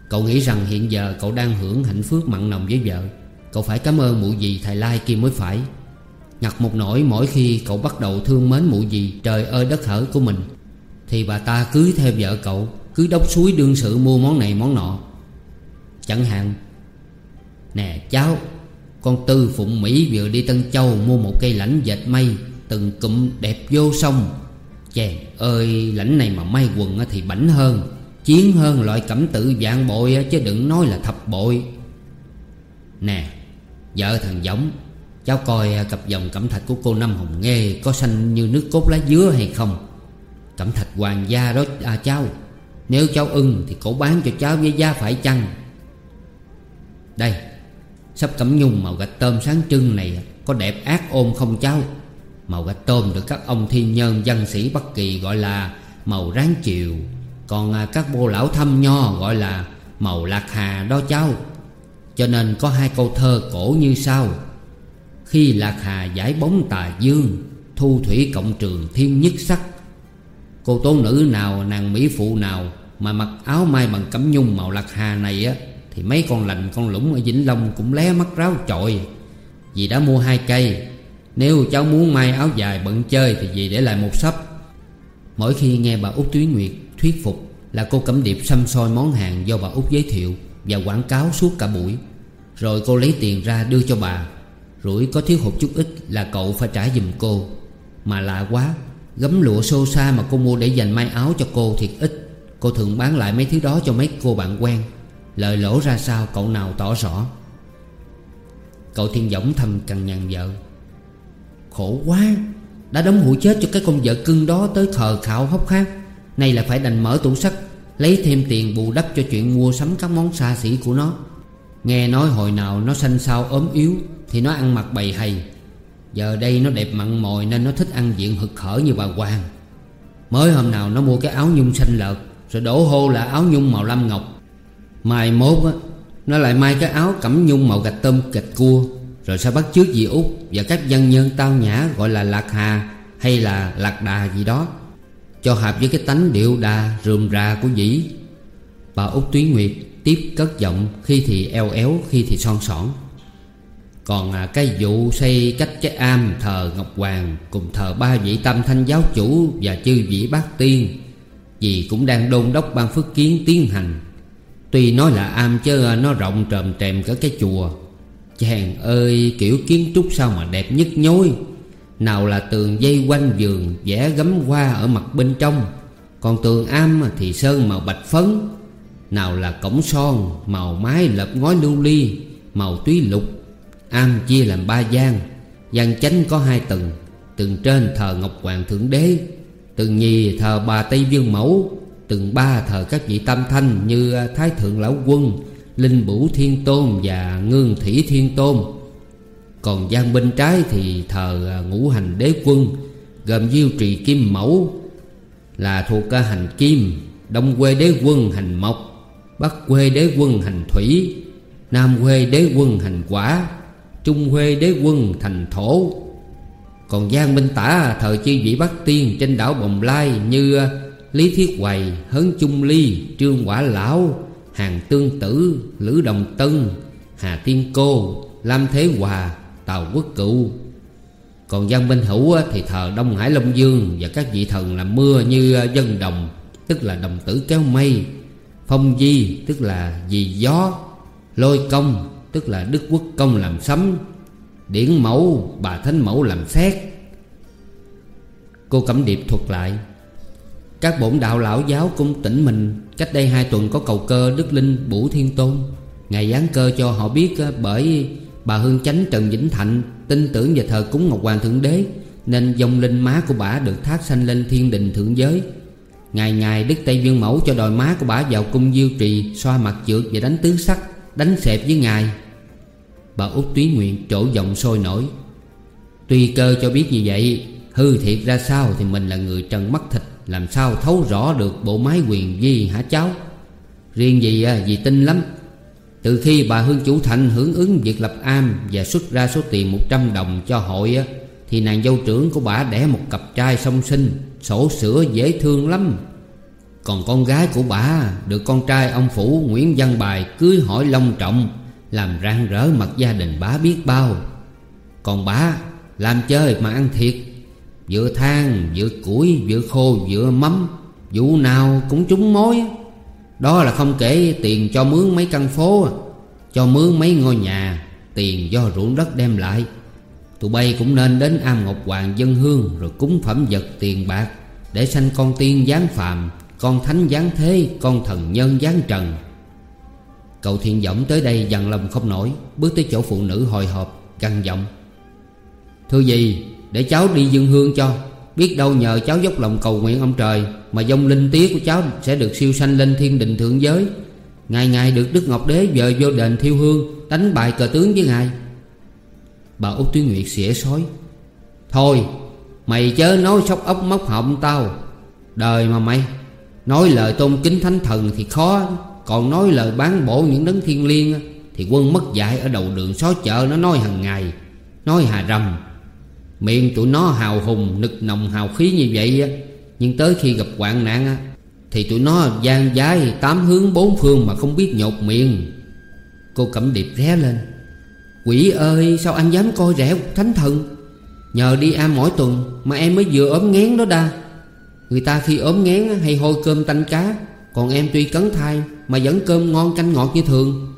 Cậu nghĩ rằng hiện giờ cậu đang hưởng hạnh phúc mặn nồng với vợ. Cậu phải cảm ơn mụ dì thầy Lai kia mới phải. Ngặt một nỗi mỗi khi cậu bắt đầu thương mến mụ dì trời ơi đất hở của mình, Thì bà ta cưới theo vợ cậu, Cứ đốc suối đương sự mua món này món nọ. Chẳng hạn, Nè cháu, Con Tư Phụng Mỹ vừa đi Tân Châu Mua một cây lãnh dệt mây Từng cụm đẹp vô sông. Chàng ơi lãnh này mà may quần thì bảnh hơn. Chiến hơn loại cẩm tự dạng bội Chứ đừng nói là thập bội. Nè, Vợ thằng Giống Cháu coi à, cặp dòng cẩm thạch của cô Năm Hồng Nghê Có xanh như nước cốt lá dứa hay không? Cẩm thạch hoàng gia đó à cháu, Nếu cháu ưng thì cổ bán cho cháu với giá phải chăng? Đây, Sắp cẩm nhung màu gạch tôm sáng trưng này Có đẹp ác ôm không cháu? Màu gạch tôm được các ông thiên nhân văn sĩ Bắc Kỳ gọi là Màu ráng chiều còn à, các bô lão thăm nho gọi là Màu lạc hà đó cháu. Cho nên có hai câu thơ cổ như sau. Khi lạc hà giải bóng tà dương, Thu thủy cộng trường thiên nhất sắc. Cô tố nữ nào, nàng mỹ phụ nào Mà mặc áo mai bằng cẩm nhung màu lạc hà này á, Thì mấy con lành con lũng ở Vĩnh Long Cũng lé mắt ráo trội Vì đã mua hai cây, Nếu cháu muốn may áo dài bận chơi Thì dì để lại một sấp. Mỗi khi nghe bà út Túy Nguyệt thuyết phục Là cô Cẩm Điệp xăm soi món hàng do bà út giới thiệu Và quảng cáo suốt cả buổi. Rồi cô lấy tiền ra đưa cho bà. Rủi có thiếu hụt chút ít là cậu phải trả giùm cô. Mà lạ quá, Gấm lụa xô xa mà cô mua để dành may áo cho cô thiệt ít. Cô thường bán lại mấy thứ đó cho mấy cô bạn quen. Lời lỗ ra sao cậu nào tỏ rõ. Cậu thiên võng thầm cằn nhằn vợ. Khổ quá, Đã đóng hụi chết cho cái con vợ cưng đó Tới khờ khạo hốc khác. Nay là phải đành mở tủ sắt Lấy thêm tiền bù đắp cho chuyện mua sắm các món xa xỉ của nó. Nghe nói hồi nào nó xanh xao ốm yếu, Thì nó ăn mặc bầy hầy. Giờ đây nó đẹp mặn mòi Nên nó thích ăn diện hực khở như bà Hoàng. Mới hôm nào nó mua cái áo nhung xanh lợt, Rồi đổ hô là áo nhung màu lam ngọc. Mai mốt á, Nó lại mai cái áo cẩm nhung màu gạch tôm, gạch cua. Rồi sao bắt trước dì út Và các dân nhân tao nhã gọi là lạc hà Hay là lạc đà gì đó. Cho hợp với cái tánh điệu đà rườm rà của dĩ Bà út Tuyến Nguyệt tiếp cất giọng Khi thì eo éo khi thì son sỏn còn à, cái vụ xây cách cái am thờ Ngọc Hoàng Cùng thờ ba vị tam thanh giáo chủ và chư vị bát tiên Vì cũng đang đôn đốc ban phước kiến tiến hành. Tuy nói là am chứ à, nó rộng trầm trèm cả cái chùa. Chàng ơi kiểu kiến trúc sao mà đẹp nhất nhối? Nào là tường dây quanh giường vẽ gấm hoa ở mặt bên trong. Còn tường am thì sơn màu bạch phấn. Nào là cổng son, màu mái lợp ngói lưu ly, Màu túy lục. Am chia làm ba gian. Gian chánh có hai tầng Tầng trên thờ Ngọc Hoàng Thượng Đế, Tầng nhì thờ bà Tây Dương Mẫu, Tầng ba thờ các vị tam thanh Như Thái Thượng Lão Quân, Linh Bửu Thiên Tôn và Ngương Thủy Thiên Tôn. Còn gian bên trái thì thờ à, ngũ hành đế quân Gồm diêu trì kim mẫu Là thuộc à, hành kim Đông quê đế quân hành mộc Bắc quê đế quân hành thủy Nam quê đế quân hành quả Trung quê đế quân thành thổ. Còn Giang bên Tả à, thờ chi vị Bắc Tiên Trên đảo Bồng Lai như Lý Thiết Hoài, Hớn Trung Ly, Trương Quả Lão Hàng Tương Tử, Lữ Đồng Tân Hà Tiên Cô, Lam Thế Hòa, Tàu Quốc Cựu. Còn Giang Minh Hữu thì thờ Đông Hải Long Dương Và các vị thần làm mưa như ờ, dân đồng, Tức là đồng tử kéo mây. Phong di, tức là dì gió. Lôi công, Tức là Đức Quốc Công làm sấm. Điển mẫu, bà Thánh Mẫu làm xét. Cô Cẩm Điệp thuật lại. Các bổn đạo lão giáo cũng tỉnh mình. Cách đây hai tuần có cầu cơ Đức Linh Bủ Thiên Tôn. Ngài giáng cơ cho họ biết ờ, bởi Bà Hương Chánh Trần Vĩnh Thạnh Tin tưởng và thờ cúng Ngọc Hoàng Thượng Đế Nên dòng linh má của bà được thác sanh lên thiên đình thượng giới. Ngày ngày Đức Tây vương Mẫu cho đòi má của bà vào cung diêu trì Xoa mặt trượt và đánh tứ sắc Đánh xẹp với ngài. Bà út túy nguyện trổ giọng sôi nổi. Tuy cơ cho biết như vậy Hư thiệt ra sao thì mình là người trần mắt thịt Làm sao thấu rõ được bộ máy quyền vi hả cháu? Riêng gì à, gì tin lắm. Từ khi bà Hương Chủ Thành hưởng ứng việc lập am Và xuất ra số tiền 100 đồng cho hội á, Thì nàng dâu trưởng của bà đẻ một cặp trai song sinh, Sổ sữa dễ thương lắm. Còn con gái của bà, Được con trai ông Phủ Nguyễn Văn Bài cưới hỏi long trọng, làm rạng rỡ mặt gia đình bá biết bao. Còn bà, làm chơi mà ăn thiệt, Vừa than, vừa củi, vừa khô, vừa mắm, Vụ nào cũng trúng mối. Đó là không kể tiền cho mướn mấy căn phố, Cho mướn mấy ngôi nhà, Tiền do ruộng đất đem lại. Tụi bay cũng nên đến am Ngọc Hoàng dân hương Rồi cúng phẩm vật tiền bạc Để sanh con tiên giáng phàm, Con thánh giáng thế, Con thần nhân giáng trần. Cậu thiện giọng tới đây dằn lòng không nổi, Bước tới chỗ phụ nữ hồi hộp Căng giọng. Thưa gì để cháu đi dân hương cho. Biết đâu nhờ cháu dốc lòng cầu nguyện ông trời Mà dông linh tía của cháu sẽ được siêu sanh lên thiên đình thượng giới. Ngày ngày được Đức Ngọc Đế vợ vô đền thiêu hương Đánh bại cờ tướng với ngài. Bà Út Tuyết Nguyệt xỉa sói Thôi, mày chớ nói sóc ốc móc họng tao. Đời mà mày, Nói lời tôn kính thánh thần thì khó. Còn nói lời bán bổ những đấng thiên liêng Thì quân mất dạy ở đầu đường xó chợ Nó nói hằng ngày. Nói hà rầm Miệng tụi nó hào hùng, nực nồng hào khí như vậy Nhưng tới khi gặp hoạn nạn á, Thì tụi nó gian dái tám hướng bốn phương mà không biết nhột miệng. Cô Cẩm Điệp ré lên. Quỷ ơi, sao anh dám coi rẻ thánh thần? Nhờ đi am mỗi tuần Mà em mới vừa ốm ngén đó đa. Người ta khi ốm ngén hay hôi cơm tanh cá, Còn em tuy cấn thai Mà vẫn cơm ngon canh ngọt như thường.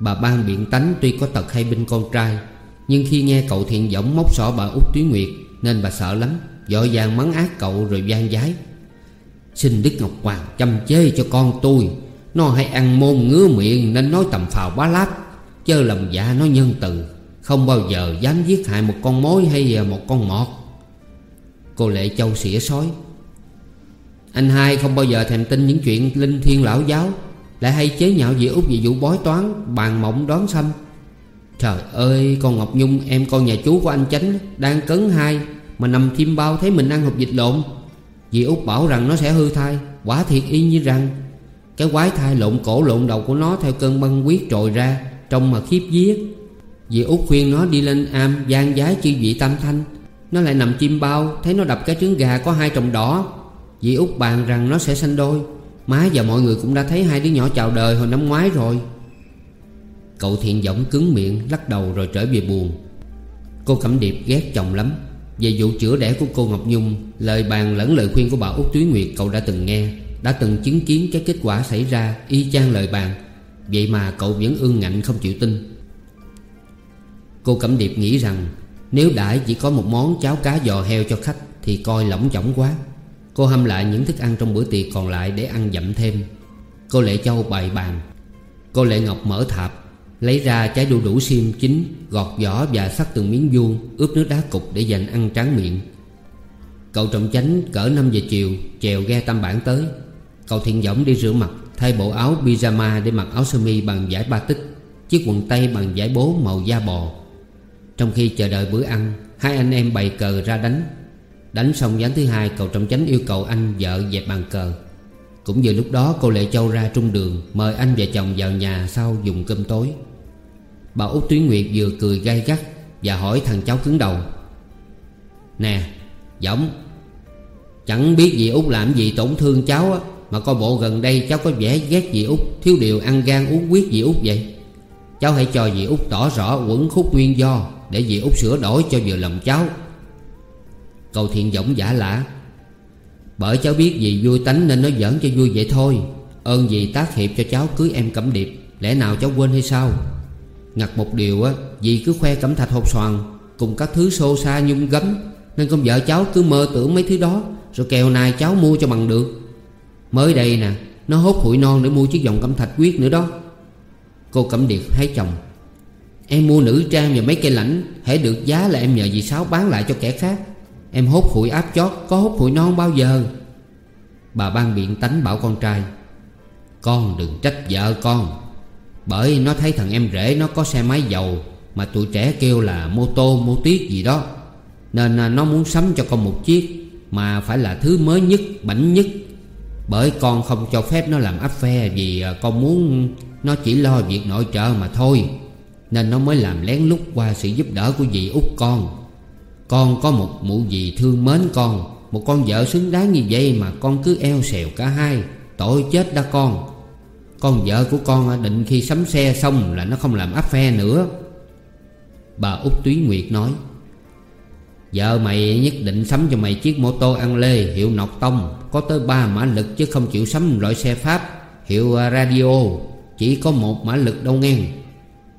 Bà ban biện tánh tuy có tật hay binh con trai nhưng khi nghe cậu thiện giọng móc sỏ bà út Tuyến Nguyệt, Nên bà sợ lắm Dội vàng mắng ác cậu rồi gian giái. Xin Đức Ngọc Hoàng chăm chế cho con tôi, Nó hay ăn môn ngứa miệng Nên nói tầm phào bá láp, Chớ lòng dạ nó nhân từ, Không bao giờ dám giết hại một con mối hay một con mọt. Cô Lệ Châu xỉa sói. Anh hai không bao giờ thèm tin những chuyện linh thiên lão giáo, Lại hay chế nhạo về út về vụ bói toán, Bàn mộng đoán xâm Trời ơi, con Ngọc Nhung, em con nhà chú của anh Chánh Đang cấn hai Mà nằm chim bao thấy mình ăn hộp dịch lộn. Dì út bảo rằng nó sẽ hư thai, Quả thiệt y như rằng. Cái quái thai lộn cổ lộn đầu của nó Theo cơn băng huyết trồi ra, Trông mà khiếp giết Dì út khuyên nó đi lên am gian giái chi vị tam thanh. Nó lại nằm chim bao, Thấy nó đập cái trứng gà có hai trồng đỏ. Dì út bàn rằng nó sẽ sanh đôi. Má và mọi người cũng đã thấy hai đứa nhỏ chào đời hồi năm ngoái rồi. Cậu thiện giọng cứng miệng, Lắc đầu rồi trở về buồn. Cô Cẩm Điệp ghét chồng lắm. Về vụ chữa đẻ của cô Ngọc Nhung, Lời bàn lẫn lời khuyên của bà Út Túy Nguyệt, Cậu đã từng nghe, Đã từng chứng kiến cái kết quả xảy ra, Y chang lời bàn. Vậy mà cậu vẫn ương ngạnh không chịu tin. Cô Cẩm Điệp nghĩ rằng, Nếu đã chỉ có một món cháo cá giò heo cho khách, Thì coi lỏng chỏng quá. Cô hâm lại những thức ăn trong bữa tiệc còn lại Để ăn dặm thêm. Cô Lệ Châu bày bàn. Cô Lệ Ngọc mở thạp. Lấy ra trái đu đủ xiêm chín, Gọt vỏ và sắc từng miếng vuông, Ướp nước đá cục để dành ăn tráng miệng. Cậu trọng chánh cỡ 5 giờ chiều, Chèo ghe tam bản tới. Cậu thiện võng đi rửa mặt, Thay bộ áo pyjama để mặc áo sơ mi bằng vải ba tích Chiếc quần tây bằng vải bố màu da bò. Trong khi chờ đợi bữa ăn, Hai anh em bày cờ ra đánh. Đánh xong ván thứ hai, cậu trọng chánh yêu cầu anh vợ dẹp bàn cờ. Cũng vừa lúc đó cô Lệ Châu ra trung đường, Mời anh và chồng vào nhà sau dùng cơm tối. Bà Út Tuyến Nguyệt vừa cười gay gắt Và hỏi thằng cháu cứng đầu. Nè Giọng Chẳng biết gì Út làm gì tổn thương cháu á, Mà coi bộ gần đây cháu có vẻ ghét dì Út, Thiếu điều ăn gan uống quyết dì Út vậy. Cháu hãy cho dì Út tỏ rõ quẩn khúc nguyên do Để dì Út sửa đổi cho vừa lòng cháu. Cầu thiện giọng giả lạ bởi cháu biết gì vui tánh nên nó giỡn cho vui vậy thôi. Ơn gì tác hiệp cho cháu cưới em cẩm điệp, Lẽ nào cháu quên hay sao? Ngặt một điều á Dì cứ khoe cẩm thạch hột xoàn Cùng các thứ xô xa nhung gấm, Nên con vợ cháu cứ mơ tưởng mấy thứ đó, Rồi kèo này cháu mua cho bằng được. Mới đây nè, Nó hốt hụi non để mua chiếc vòng cẩm thạch quyết nữa đó. Cô Cẩm Điệp thấy chồng. Em mua nữ trang và mấy cây lãnh Hãy được giá là em nhờ dì Sáu bán lại cho kẻ khác. Em hốt hụi áp chót, Có hốt hụi non bao giờ? Bà ban biện tánh bảo con trai, Con đừng trách vợ con, Bởi nó thấy thằng em rể nó có xe máy dầu Mà tụi trẻ kêu là mô tô, mô tiết gì đó, Nên à, nó muốn sắm cho con một chiếc Mà phải là thứ mới nhất, bảnh nhất. Bởi con không cho phép nó làm áp phe Vì à, con muốn nó chỉ lo việc nội trợ mà thôi, Nên nó mới làm lén lút qua sự giúp đỡ của dì út con. Con có một mụ gì thương mến con. Một con vợ xứng đáng như vậy mà con cứ eo xèo cả hai. Tội chết đã con. Con vợ của con định khi sắm xe xong là nó không làm áp phe nữa. Bà út Túy Nguyệt nói, Vợ mày nhất định sắm cho mày chiếc mô tô ăn lê, hiệu Nọc Tông. Có tới ba mã lực chứ không chịu sắm loại xe Pháp, Hiệu à, radio. Chỉ có một mã lực đâu nghe.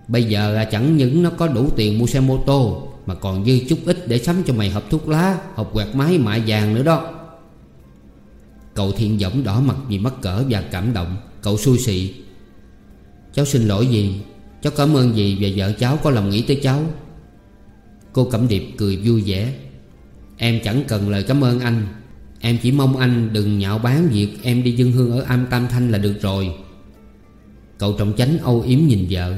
Bây giờ à, chẳng những nó có đủ tiền mua xe mô tô mà còn dư chút ít để sắm cho mày hộp thuốc lá Hộp quạt máy mạ vàng nữa đó. Cậu thiện giọng đỏ mặt vì mắc cỡ và cảm động. Cậu xui xị. Cháu xin lỗi gì? Cháu cảm ơn gì và vợ cháu có lòng nghĩ tới cháu? Cô Cẩm Điệp cười vui vẻ. Em chẳng cần lời cảm ơn anh. Em chỉ mong anh đừng nhạo bán việc em đi dân hương ở Am Tam Thanh là được rồi. Cậu trọng chánh âu yếm nhìn vợ.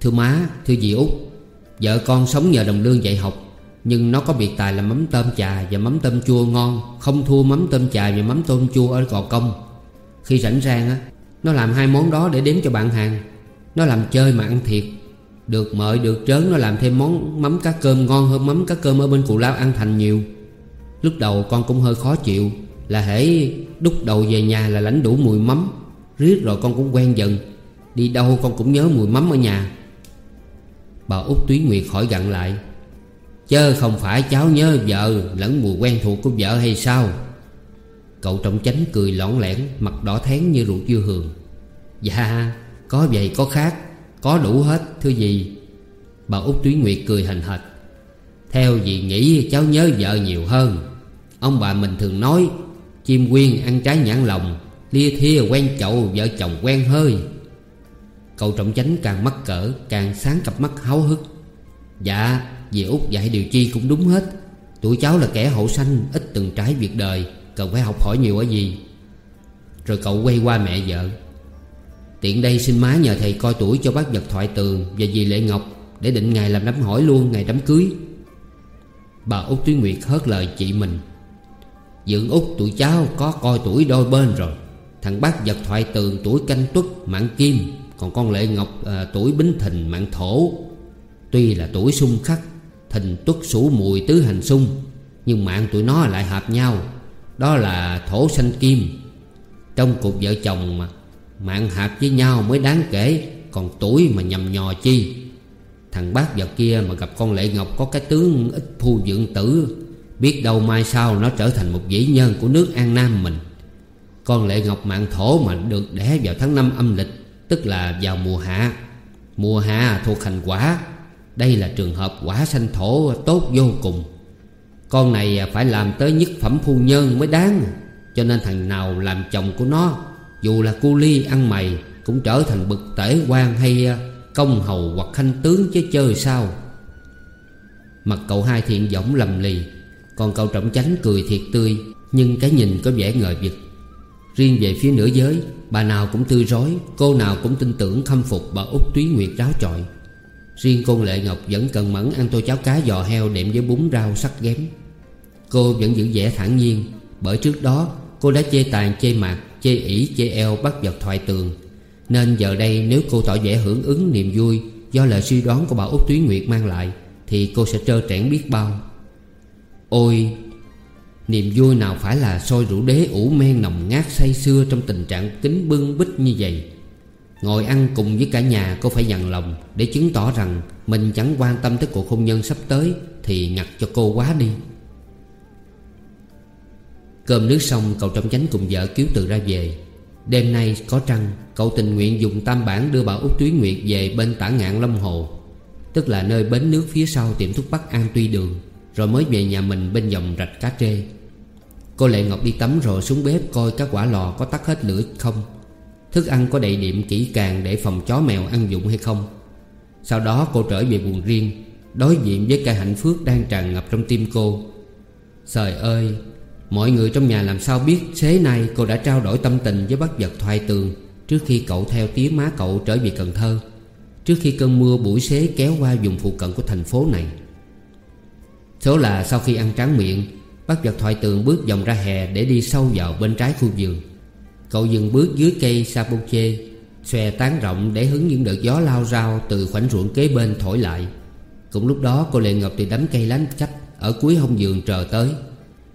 Thưa má, thưa dì út Vợ con sống nhờ đồng lương dạy học, Nhưng nó có biệt tài là mắm tôm chà và mắm tôm chua ngon, Không thua mắm tôm chà và mắm tôm chua ở Gò Công. Khi rảnh rang á, Nó làm hai món đó để đếm cho bạn hàng. Nó làm chơi mà ăn thiệt. Được mời, được trớn, nó làm thêm món mắm cá cơm ngon hơn mắm cá cơm ở bên Cù Lao ăn thành nhiều. Lúc đầu con cũng hơi khó chịu, Là hễ đúc đầu về nhà là lãnh đủ mùi mắm. Riết rồi con cũng quen dần. Đi đâu con cũng nhớ mùi mắm ở nhà. Bà út Túy Nguyệt hỏi gặn lại, Chớ không phải cháu nhớ vợ Lẫn mùi quen thuộc của vợ hay sao? Cậu trọng chánh cười lõn lẻn, Mặt đỏ thén như ruột dưa hường. Dạ có vậy có khác, Có đủ hết, thưa gì Bà út Túy Nguyệt cười hành hạch, Theo dì nghĩ cháu nhớ vợ nhiều hơn. Ông bà mình thường nói, Chim quyên ăn trái nhãn lòng Lia thia quen chậu vợ chồng quen hơi. Cậu trọng chánh càng mắc cỡ, Càng sáng cặp mắt háo hức. Dạ Dì út dạy điều chi cũng đúng hết. Tụi cháu là kẻ hậu sanh, Ít từng trải việc đời, Cần phải học hỏi nhiều ở gì Rồi cậu quay qua mẹ vợ. Tiện đây xin má nhờ thầy coi tuổi cho bác vật thoại tường Và dì Lệ Ngọc Để định ngày làm đám hỏi luôn, ngày đám cưới. Bà út Tuyến Nguyệt hớt lời chị mình. Dưỡng út tụi cháu có coi tuổi đôi bên rồi. Thằng bác vật thoại tường tuổi canh tuất mạng kim. Còn con Lệ Ngọc à, tuổi bính thìn mạng thổ. Tuy là tuổi xung khắc Thìn tuất sủ mùi tứ hành xung Nhưng mạng tụi nó lại hợp nhau. Đó là thổ sanh kim. Trong cuộc vợ chồng mà Mạng hợp với nhau mới đáng kể Còn tuổi mà nhầm nhò chi. Thằng bác vợ kia mà gặp con Lệ Ngọc Có cái tướng ít phu dưỡng tử Biết đâu mai sau nó trở thành một dĩ nhân của nước An Nam mình. Con Lệ Ngọc mạng thổ mà được đẻ vào tháng năm âm lịch Tức là vào mùa hạ. Mùa hạ thuộc hành quả. Đây là trường hợp quả sanh thổ tốt vô cùng. Con này phải làm tới nhất phẩm phu nhân mới đáng. Cho nên thằng nào làm chồng của nó, Dù là cu ly ăn mày, Cũng trở thành bực tể quan hay ờ, công hầu hoặc khanh tướng chứ chơi sao. Mặt cậu hai thiện giọng lầm lì. Còn cậu trọng chánh cười thiệt tươi. Nhưng cái nhìn có vẻ ngờ vực. Riêng về phía nửa giới, Bà nào cũng tươi rói, Cô nào cũng tin tưởng khâm phục bà út túy nguyệt ráo trọi Riêng cô Lệ Ngọc vẫn cần mẫn ăn tô cháo cá giò heo đệm với bún rau sắc ghém. Cô vẫn giữ vẻ thản nhiên, Bởi trước đó cô đã chê tàn, chê mạc, Chê ỉ chê eo bắt vật thoại tường. Nên giờ đây nếu cô tỏ vẻ hưởng ứng niềm vui Do lời suy đoán của bà út túy nguyệt mang lại, Thì cô sẽ trơ trẽn biết bao. Ôi Niềm vui nào phải là soi rượu đế ủ men nồng ngát say xưa Trong tình trạng kính bưng bích như vậy. Ngồi ăn cùng với cả nhà cô phải dằn lòng Để chứng tỏ rằng Mình chẳng quan tâm tới cuộc hôn nhân sắp tới Thì ngặt cho cô quá đi. Cơm nước xong, cậu trong chánh cùng vợ cứu từ ra về. Đêm nay có trăng, Cậu tình nguyện dùng tam bản đưa bà út Túy Nguyệt về bên tả ngạn Long Hồ. Tức là nơi bến nước phía sau tiệm thuốc bắc An Tuy Đường, Rồi mới về nhà mình bên dòng rạch cá trê. Cô Lệ Ngọc đi tắm rồi xuống bếp coi các quả lò có tắt hết lửa không. Thức ăn có đầy điểm kỹ càng để phòng chó mèo ăn dụng hay không. Sau đó cô trở về buồn riêng, Đối diện với cây hạnh phước đang tràn ngập trong tim cô. Trời ơi, Mọi người trong nhà làm sao biết Xế nay cô đã trao đổi tâm tình với bác vật thoại tường Trước khi cậu theo tía má cậu trở về Cần Thơ, Trước khi cơn mưa buổi xế kéo qua vùng phụ cận của thành phố này. Số là sau khi ăn tráng miệng Bác vật thoại tường bước vòng ra hè để đi sâu vào bên trái khu vườn. Cậu dừng bước dưới cây sapoche, Xòe tán rộng để hứng những đợt gió lao rao Từ khoảnh ruộng kế bên thổi lại. Cũng lúc đó, cô Lệ Ngọc từ đám cây lánh cách Ở cuối hông vườn chờ tới.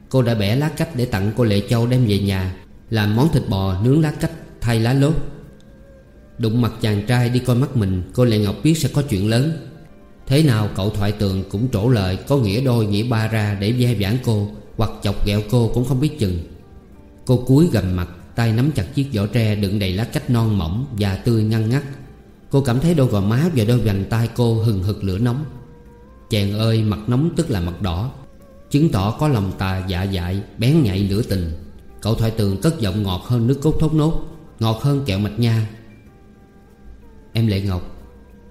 Cô đã bẻ lá cách để tặng cô Lệ Châu đem về nhà, Làm món thịt bò, nướng lá cách thay lá lốt. Đụng mặt chàng trai đi coi mắt mình, Cô Lệ Ngọc biết sẽ có chuyện lớn. Thế nào cậu thoại tường cũng trổ lời Có nghĩa đôi nghĩa ba ra để ve vãn cô. Hoặc chọc ghẹo cô cũng không biết chừng. Cô cúi gầm mặt, tay nắm chặt chiếc vỏ tre đựng đầy lá cách non mỏng và tươi ngăn ngắt. Cô cảm thấy đôi gò má và đôi vành tay cô hừng hực lửa nóng. Chàng ơi, mặt nóng tức là mặt đỏ. Chứng tỏ có lòng tà dạ dại, Bén nhạy lửa tình. Cậu thoại tường cất giọng ngọt hơn nước cốt thốt nốt, Ngọt hơn kẹo mạch nha. Em Lệ Ngọc,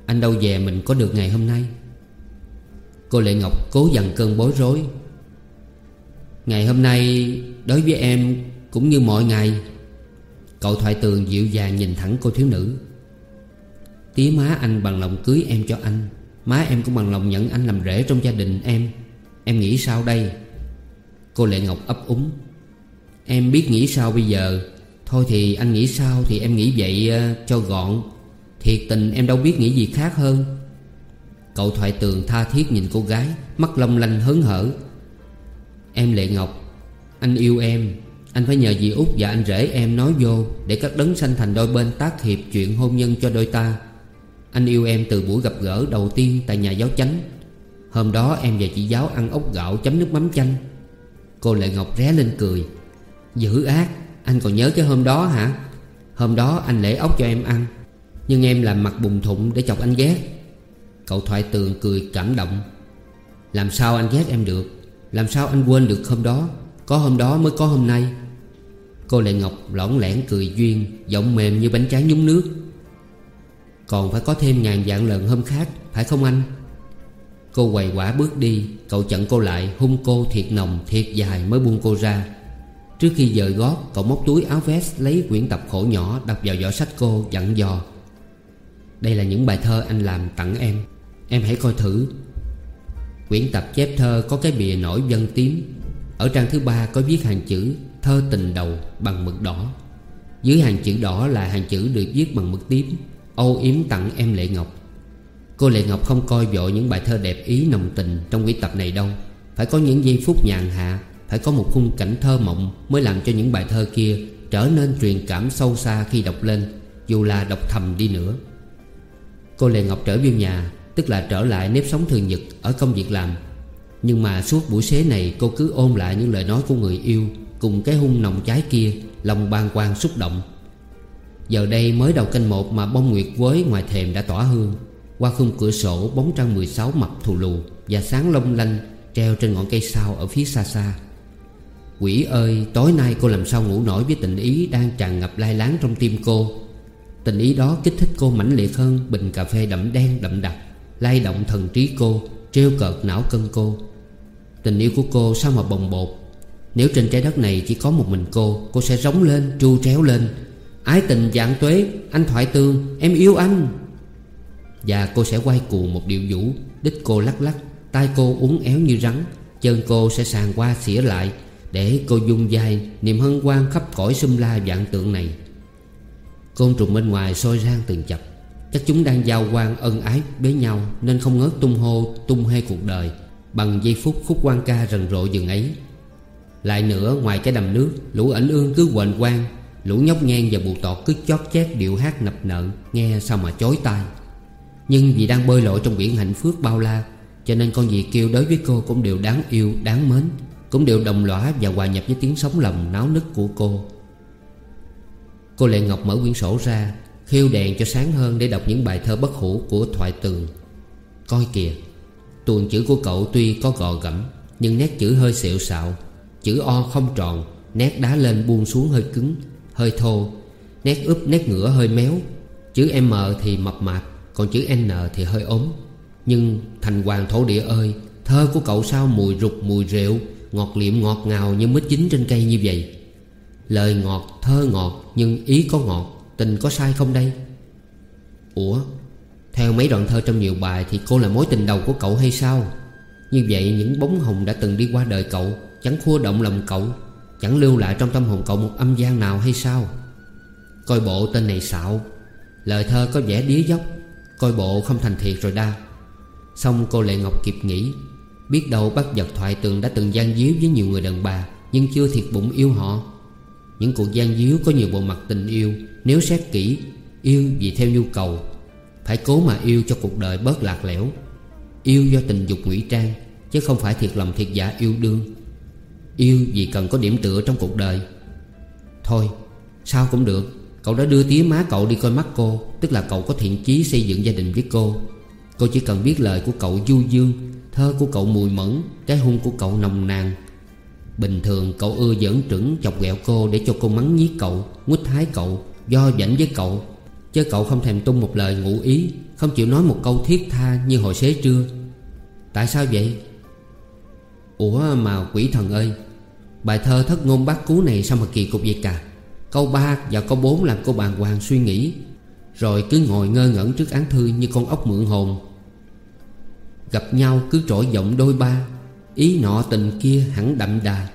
Anh đâu về mình có được ngày hôm nay? Cô Lệ Ngọc cố dằn cơn bối rối. Ngày hôm nay, Đối với em cũng như mọi ngày, Cậu thoại tường dịu dàng nhìn thẳng cô thiếu nữ. Tía má anh bằng lòng cưới em cho anh, Má em cũng bằng lòng nhận anh làm rể trong gia đình em. Em nghĩ sao đây? Cô Lệ Ngọc ấp úng. Em biết nghĩ sao bây giờ? Thôi thì anh nghĩ sao thì em nghĩ vậy ờ, cho gọn. Thiệt tình em đâu biết nghĩ gì khác hơn. Cậu thoại tường tha thiết nhìn cô gái, Mắt long lanh hớn hở. Em Lệ Ngọc, Anh yêu em. Anh phải nhờ dì út và anh rể em nói vô Để các đấng sanh thành đôi bên tác hiệp chuyện hôn nhân cho đôi ta. Anh yêu em từ buổi gặp gỡ đầu tiên tại nhà giáo chánh. Hôm đó em và chị giáo ăn ốc gạo chấm nước mắm chanh. Cô Lệ Ngọc ré lên cười. Dữ ác, Anh còn nhớ cái hôm đó hả? Hôm đó anh lễ ốc cho em ăn, Nhưng em làm mặt bùng thụng để chọc anh ghét. Cậu Thoại Tường cười cảm động. Làm sao anh ghét em được? Làm sao anh quên được hôm đó? Có hôm đó mới có hôm nay. Cô Lệ Ngọc lõng lẻn cười duyên, Giọng mềm như bánh tráng nhúng nước. Còn phải có thêm ngàn dạng lần hôm khác, Phải không anh? Cô quầy quả bước đi, Cậu chặn cô lại, hung cô thiệt nồng, thiệt dài mới buông cô ra. Trước khi dời gót, Cậu móc túi áo vest lấy quyển tập khổ nhỏ Đặt vào giỏ sách cô, dặn dò. Đây là những bài thơ anh làm tặng em. Em hãy coi thử. Quyển tập chép thơ có cái bìa nổi vân tím. Ở trang thứ ba có viết hàng chữ Thơ tình đầu bằng mực đỏ. Dưới hàng chữ đỏ là hàng chữ được viết bằng mực tím. Âu yếm tặng em Lệ Ngọc. Cô Lệ Ngọc không coi vội những bài thơ đẹp ý nồng tình Trong quyển tập này đâu. Phải có những giây phút nhàn hạ, Phải có một khung cảnh thơ mộng Mới làm cho những bài thơ kia Trở nên truyền cảm sâu xa khi đọc lên, Dù là đọc thầm đi nữa. Cô Lệ Ngọc trở về nhà Tức là trở lại nếp sống thường nhật Ở công việc làm. Nhưng mà suốt buổi xế này, cô cứ ôm lại những lời nói của người yêu Cùng cái hung nồng trái kia, Lòng bàng quan xúc động. Giờ đây mới đầu canh một mà bông nguyệt với ngoài thềm đã tỏa hương, Qua khung cửa sổ bóng trăng 16 mập thù lù Và sáng long lanh treo trên ngọn cây sao ở phía xa xa. Quỷ ơi, tối nay cô làm sao ngủ nổi với tình ý Đang tràn ngập lai láng trong tim cô? Tình ý đó kích thích cô mãnh liệt hơn, Bình cà phê đậm đen đậm đặc lay động thần trí cô Trêu cợt não cân cô. Tình yêu của cô sao mà bồng bột? Nếu trên trái đất này chỉ có một mình cô Cô sẽ rống lên, tru tréo lên. Ái tình dạng tuế Anh thoại tương, em yêu anh. Và cô sẽ quay cuồng một điệu vũ Đích cô lắc lắc tay cô uốn éo như rắn. Chân cô sẽ sàn qua xỉa lại Để cô dung dai Niềm hân hoan khắp cõi xum la dạng tượng này. Côn trùng bên ngoài sôi rang từng chập. Chắc chúng đang giao quan ân ái với nhau Nên không ngớt tung hô tung hê cuộc đời. Bằng giây phút khúc quan ca rần rộ dừng ấy. Lại nữa ngoài cái đầm nước Lũ ảnh ương cứ quệnh quang. Lũ nhóc ngang và bù tọt cứ chót chét điệu hát nập nợ Nghe sao mà chối tai. Nhưng vì đang bơi lội trong biển hạnh phước bao la Cho nên con gì kêu đối với cô cũng đều đáng yêu, đáng mến Cũng đều đồng lõa và hòa nhập với tiếng sóng lòng náo nức của cô. Cô Lệ Ngọc mở quyển sổ ra Khiêu đèn cho sáng hơn để đọc những bài thơ bất hủ của Thoại Tường Coi kìa Tuần chữ của cậu tuy có gò gẫm, Nhưng nét chữ hơi xẹo xạo. Chữ O không tròn, Nét đá lên buông xuống hơi cứng, Hơi thô. Nét úp, nét ngửa hơi méo. Chữ M thì mập mạp, Còn chữ N thì hơi ốm. Nhưng thành hoàng thổ địa ơi, Thơ của cậu sao mùi rục mùi rượu Ngọt liệm ngọt ngào như mít chín trên cây như vậy? Lời ngọt, thơ ngọt, Nhưng ý có ngọt. Tình có sai không đây? Ủa, Theo mấy đoạn thơ trong nhiều bài Thì cô là mối tình đầu của cậu hay sao? Như vậy những bóng hồng đã từng đi qua đời cậu, Chẳng khua động lòng cậu, Chẳng lưu lại trong tâm hồn cậu một âm gian nào hay sao? Coi bộ tên này xạo, Lời thơ có vẻ đía dốc, Coi bộ không thành thiệt rồi đa. Xong cô Lệ Ngọc kịp nghĩ, Biết đâu bác vật thoại tường đã từng gian díu với nhiều người đàn bà, Nhưng chưa thiệt bụng yêu họ. Những cuộc gian díu có nhiều bộ mặt tình yêu. Nếu xét kỹ, Yêu vì theo nhu cầu. Phải cố mà yêu cho cuộc đời bớt lạc lẽo. Yêu do tình dục ngụy trang, Chứ không phải thiệt lòng thiệt giả yêu đương. Yêu vì cần có điểm tựa trong cuộc đời. Thôi, Sao cũng được. Cậu đã đưa tía má cậu đi coi mắt cô, Tức là cậu có thiện chí xây dựng gia đình với cô. Cô chỉ cần biết lời của cậu du dương, Thơ của cậu mùi mẫn, Cái hung của cậu nồng nàn. Bình thường cậu ưa giỡn trứng chọc ghẹo cô Để cho cô mắng nhí cậu Quýt thái cậu, Do dẫn với cậu. Chứ cậu không thèm tung một lời ngụ ý, Không chịu nói một câu thiết tha như hồi xế trưa. Tại sao vậy? Ủa mà quỷ thần ơi, Bài thơ thất ngôn bát cú này sao mà kỳ cục vậy cả? Câu 3 và câu 4 làm cô bàng hoàng suy nghĩ, Rồi cứ ngồi ngơ ngẩn trước án thư như con ốc mượn hồn. Gặp nhau cứ trỗi giọng đôi ba Ý nọ tình kia hẳn đậm đà,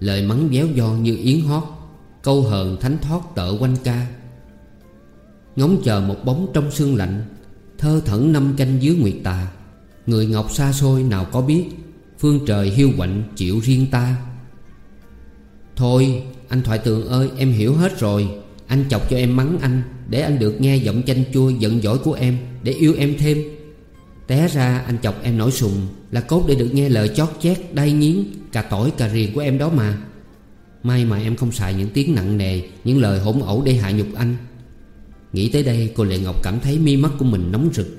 Lời mắng véo do như yến hót, Câu hờn thánh thoát tợ quanh ca. Ngóng chờ một bóng trong sương lạnh, Thơ thẩn năm canh dưới nguyệt tà. Người ngọc xa xôi nào có biết, Phương trời hiu quạnh chịu riêng ta. Thôi, anh Thoại Tường ơi, em hiểu hết rồi. Anh chọc cho em mắng anh, Để anh được nghe giọng chanh chua giận dỗi của em, Để yêu em thêm. Té ra, anh chọc em nổi sùng Là cốt để được nghe lời chót chét đay nghiến Cà tỏi cà riềng của em đó mà. May mà em không xài những tiếng nặng nề, Những lời hỗn ẩu để hạ nhục anh. Nghĩ tới đây, cô Lệ Ngọc cảm thấy mi mắt của mình nóng rực.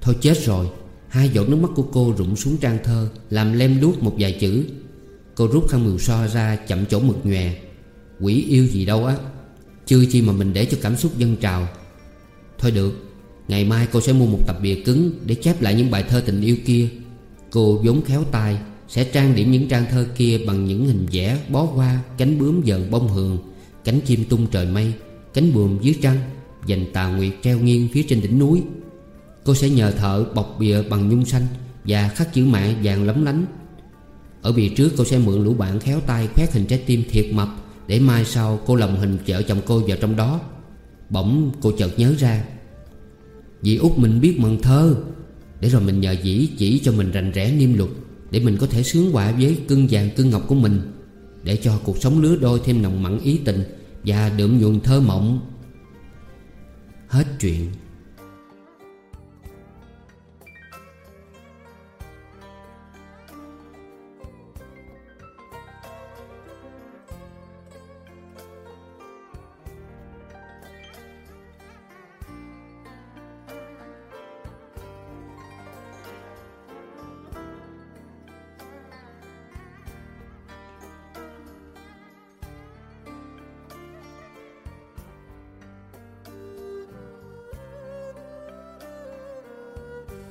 Thôi chết rồi, Hai giọt nước mắt của cô rụng xuống trang thơ, Làm lem luốt một vài chữ. Cô rút khăn mùi so ra, chậm chỗ mực nhòe. Quỷ yêu gì đâu á, Chưa chi mà mình để cho cảm xúc dân trào. Thôi được Ngày mai cô sẽ mua một tập bìa cứng Để chép lại những bài thơ tình yêu kia. Cô vốn khéo tay, Sẽ trang điểm những trang thơ kia Bằng những hình vẽ, bó hoa, Cánh bướm dần bông hường, Cánh chim tung trời mây, Cánh buồm dưới trăng, Dành tà nguyệt treo nghiêng phía trên đỉnh núi. Cô sẽ nhờ thợ bọc bìa bằng nhung xanh Và khắc chữ mạ vàng lấm lánh. Ở bìa trước cô sẽ mượn lũ bạn khéo tay khoét hình trái tim thiệt mập Để mai sau cô lồng hình vợ chồng cô vào trong đó. Bỗng cô chợt nhớ ra Dì út mình biết mần thơ. Để rồi mình nhờ dĩ chỉ cho mình rành rẽ niêm luật, Để mình có thể sướng quả với cưng vàng cưng ngọc của mình, Để cho cuộc sống lứa đôi thêm nồng mặn ý tình Và đượm nhuần thơ mộng. Hết chuyện.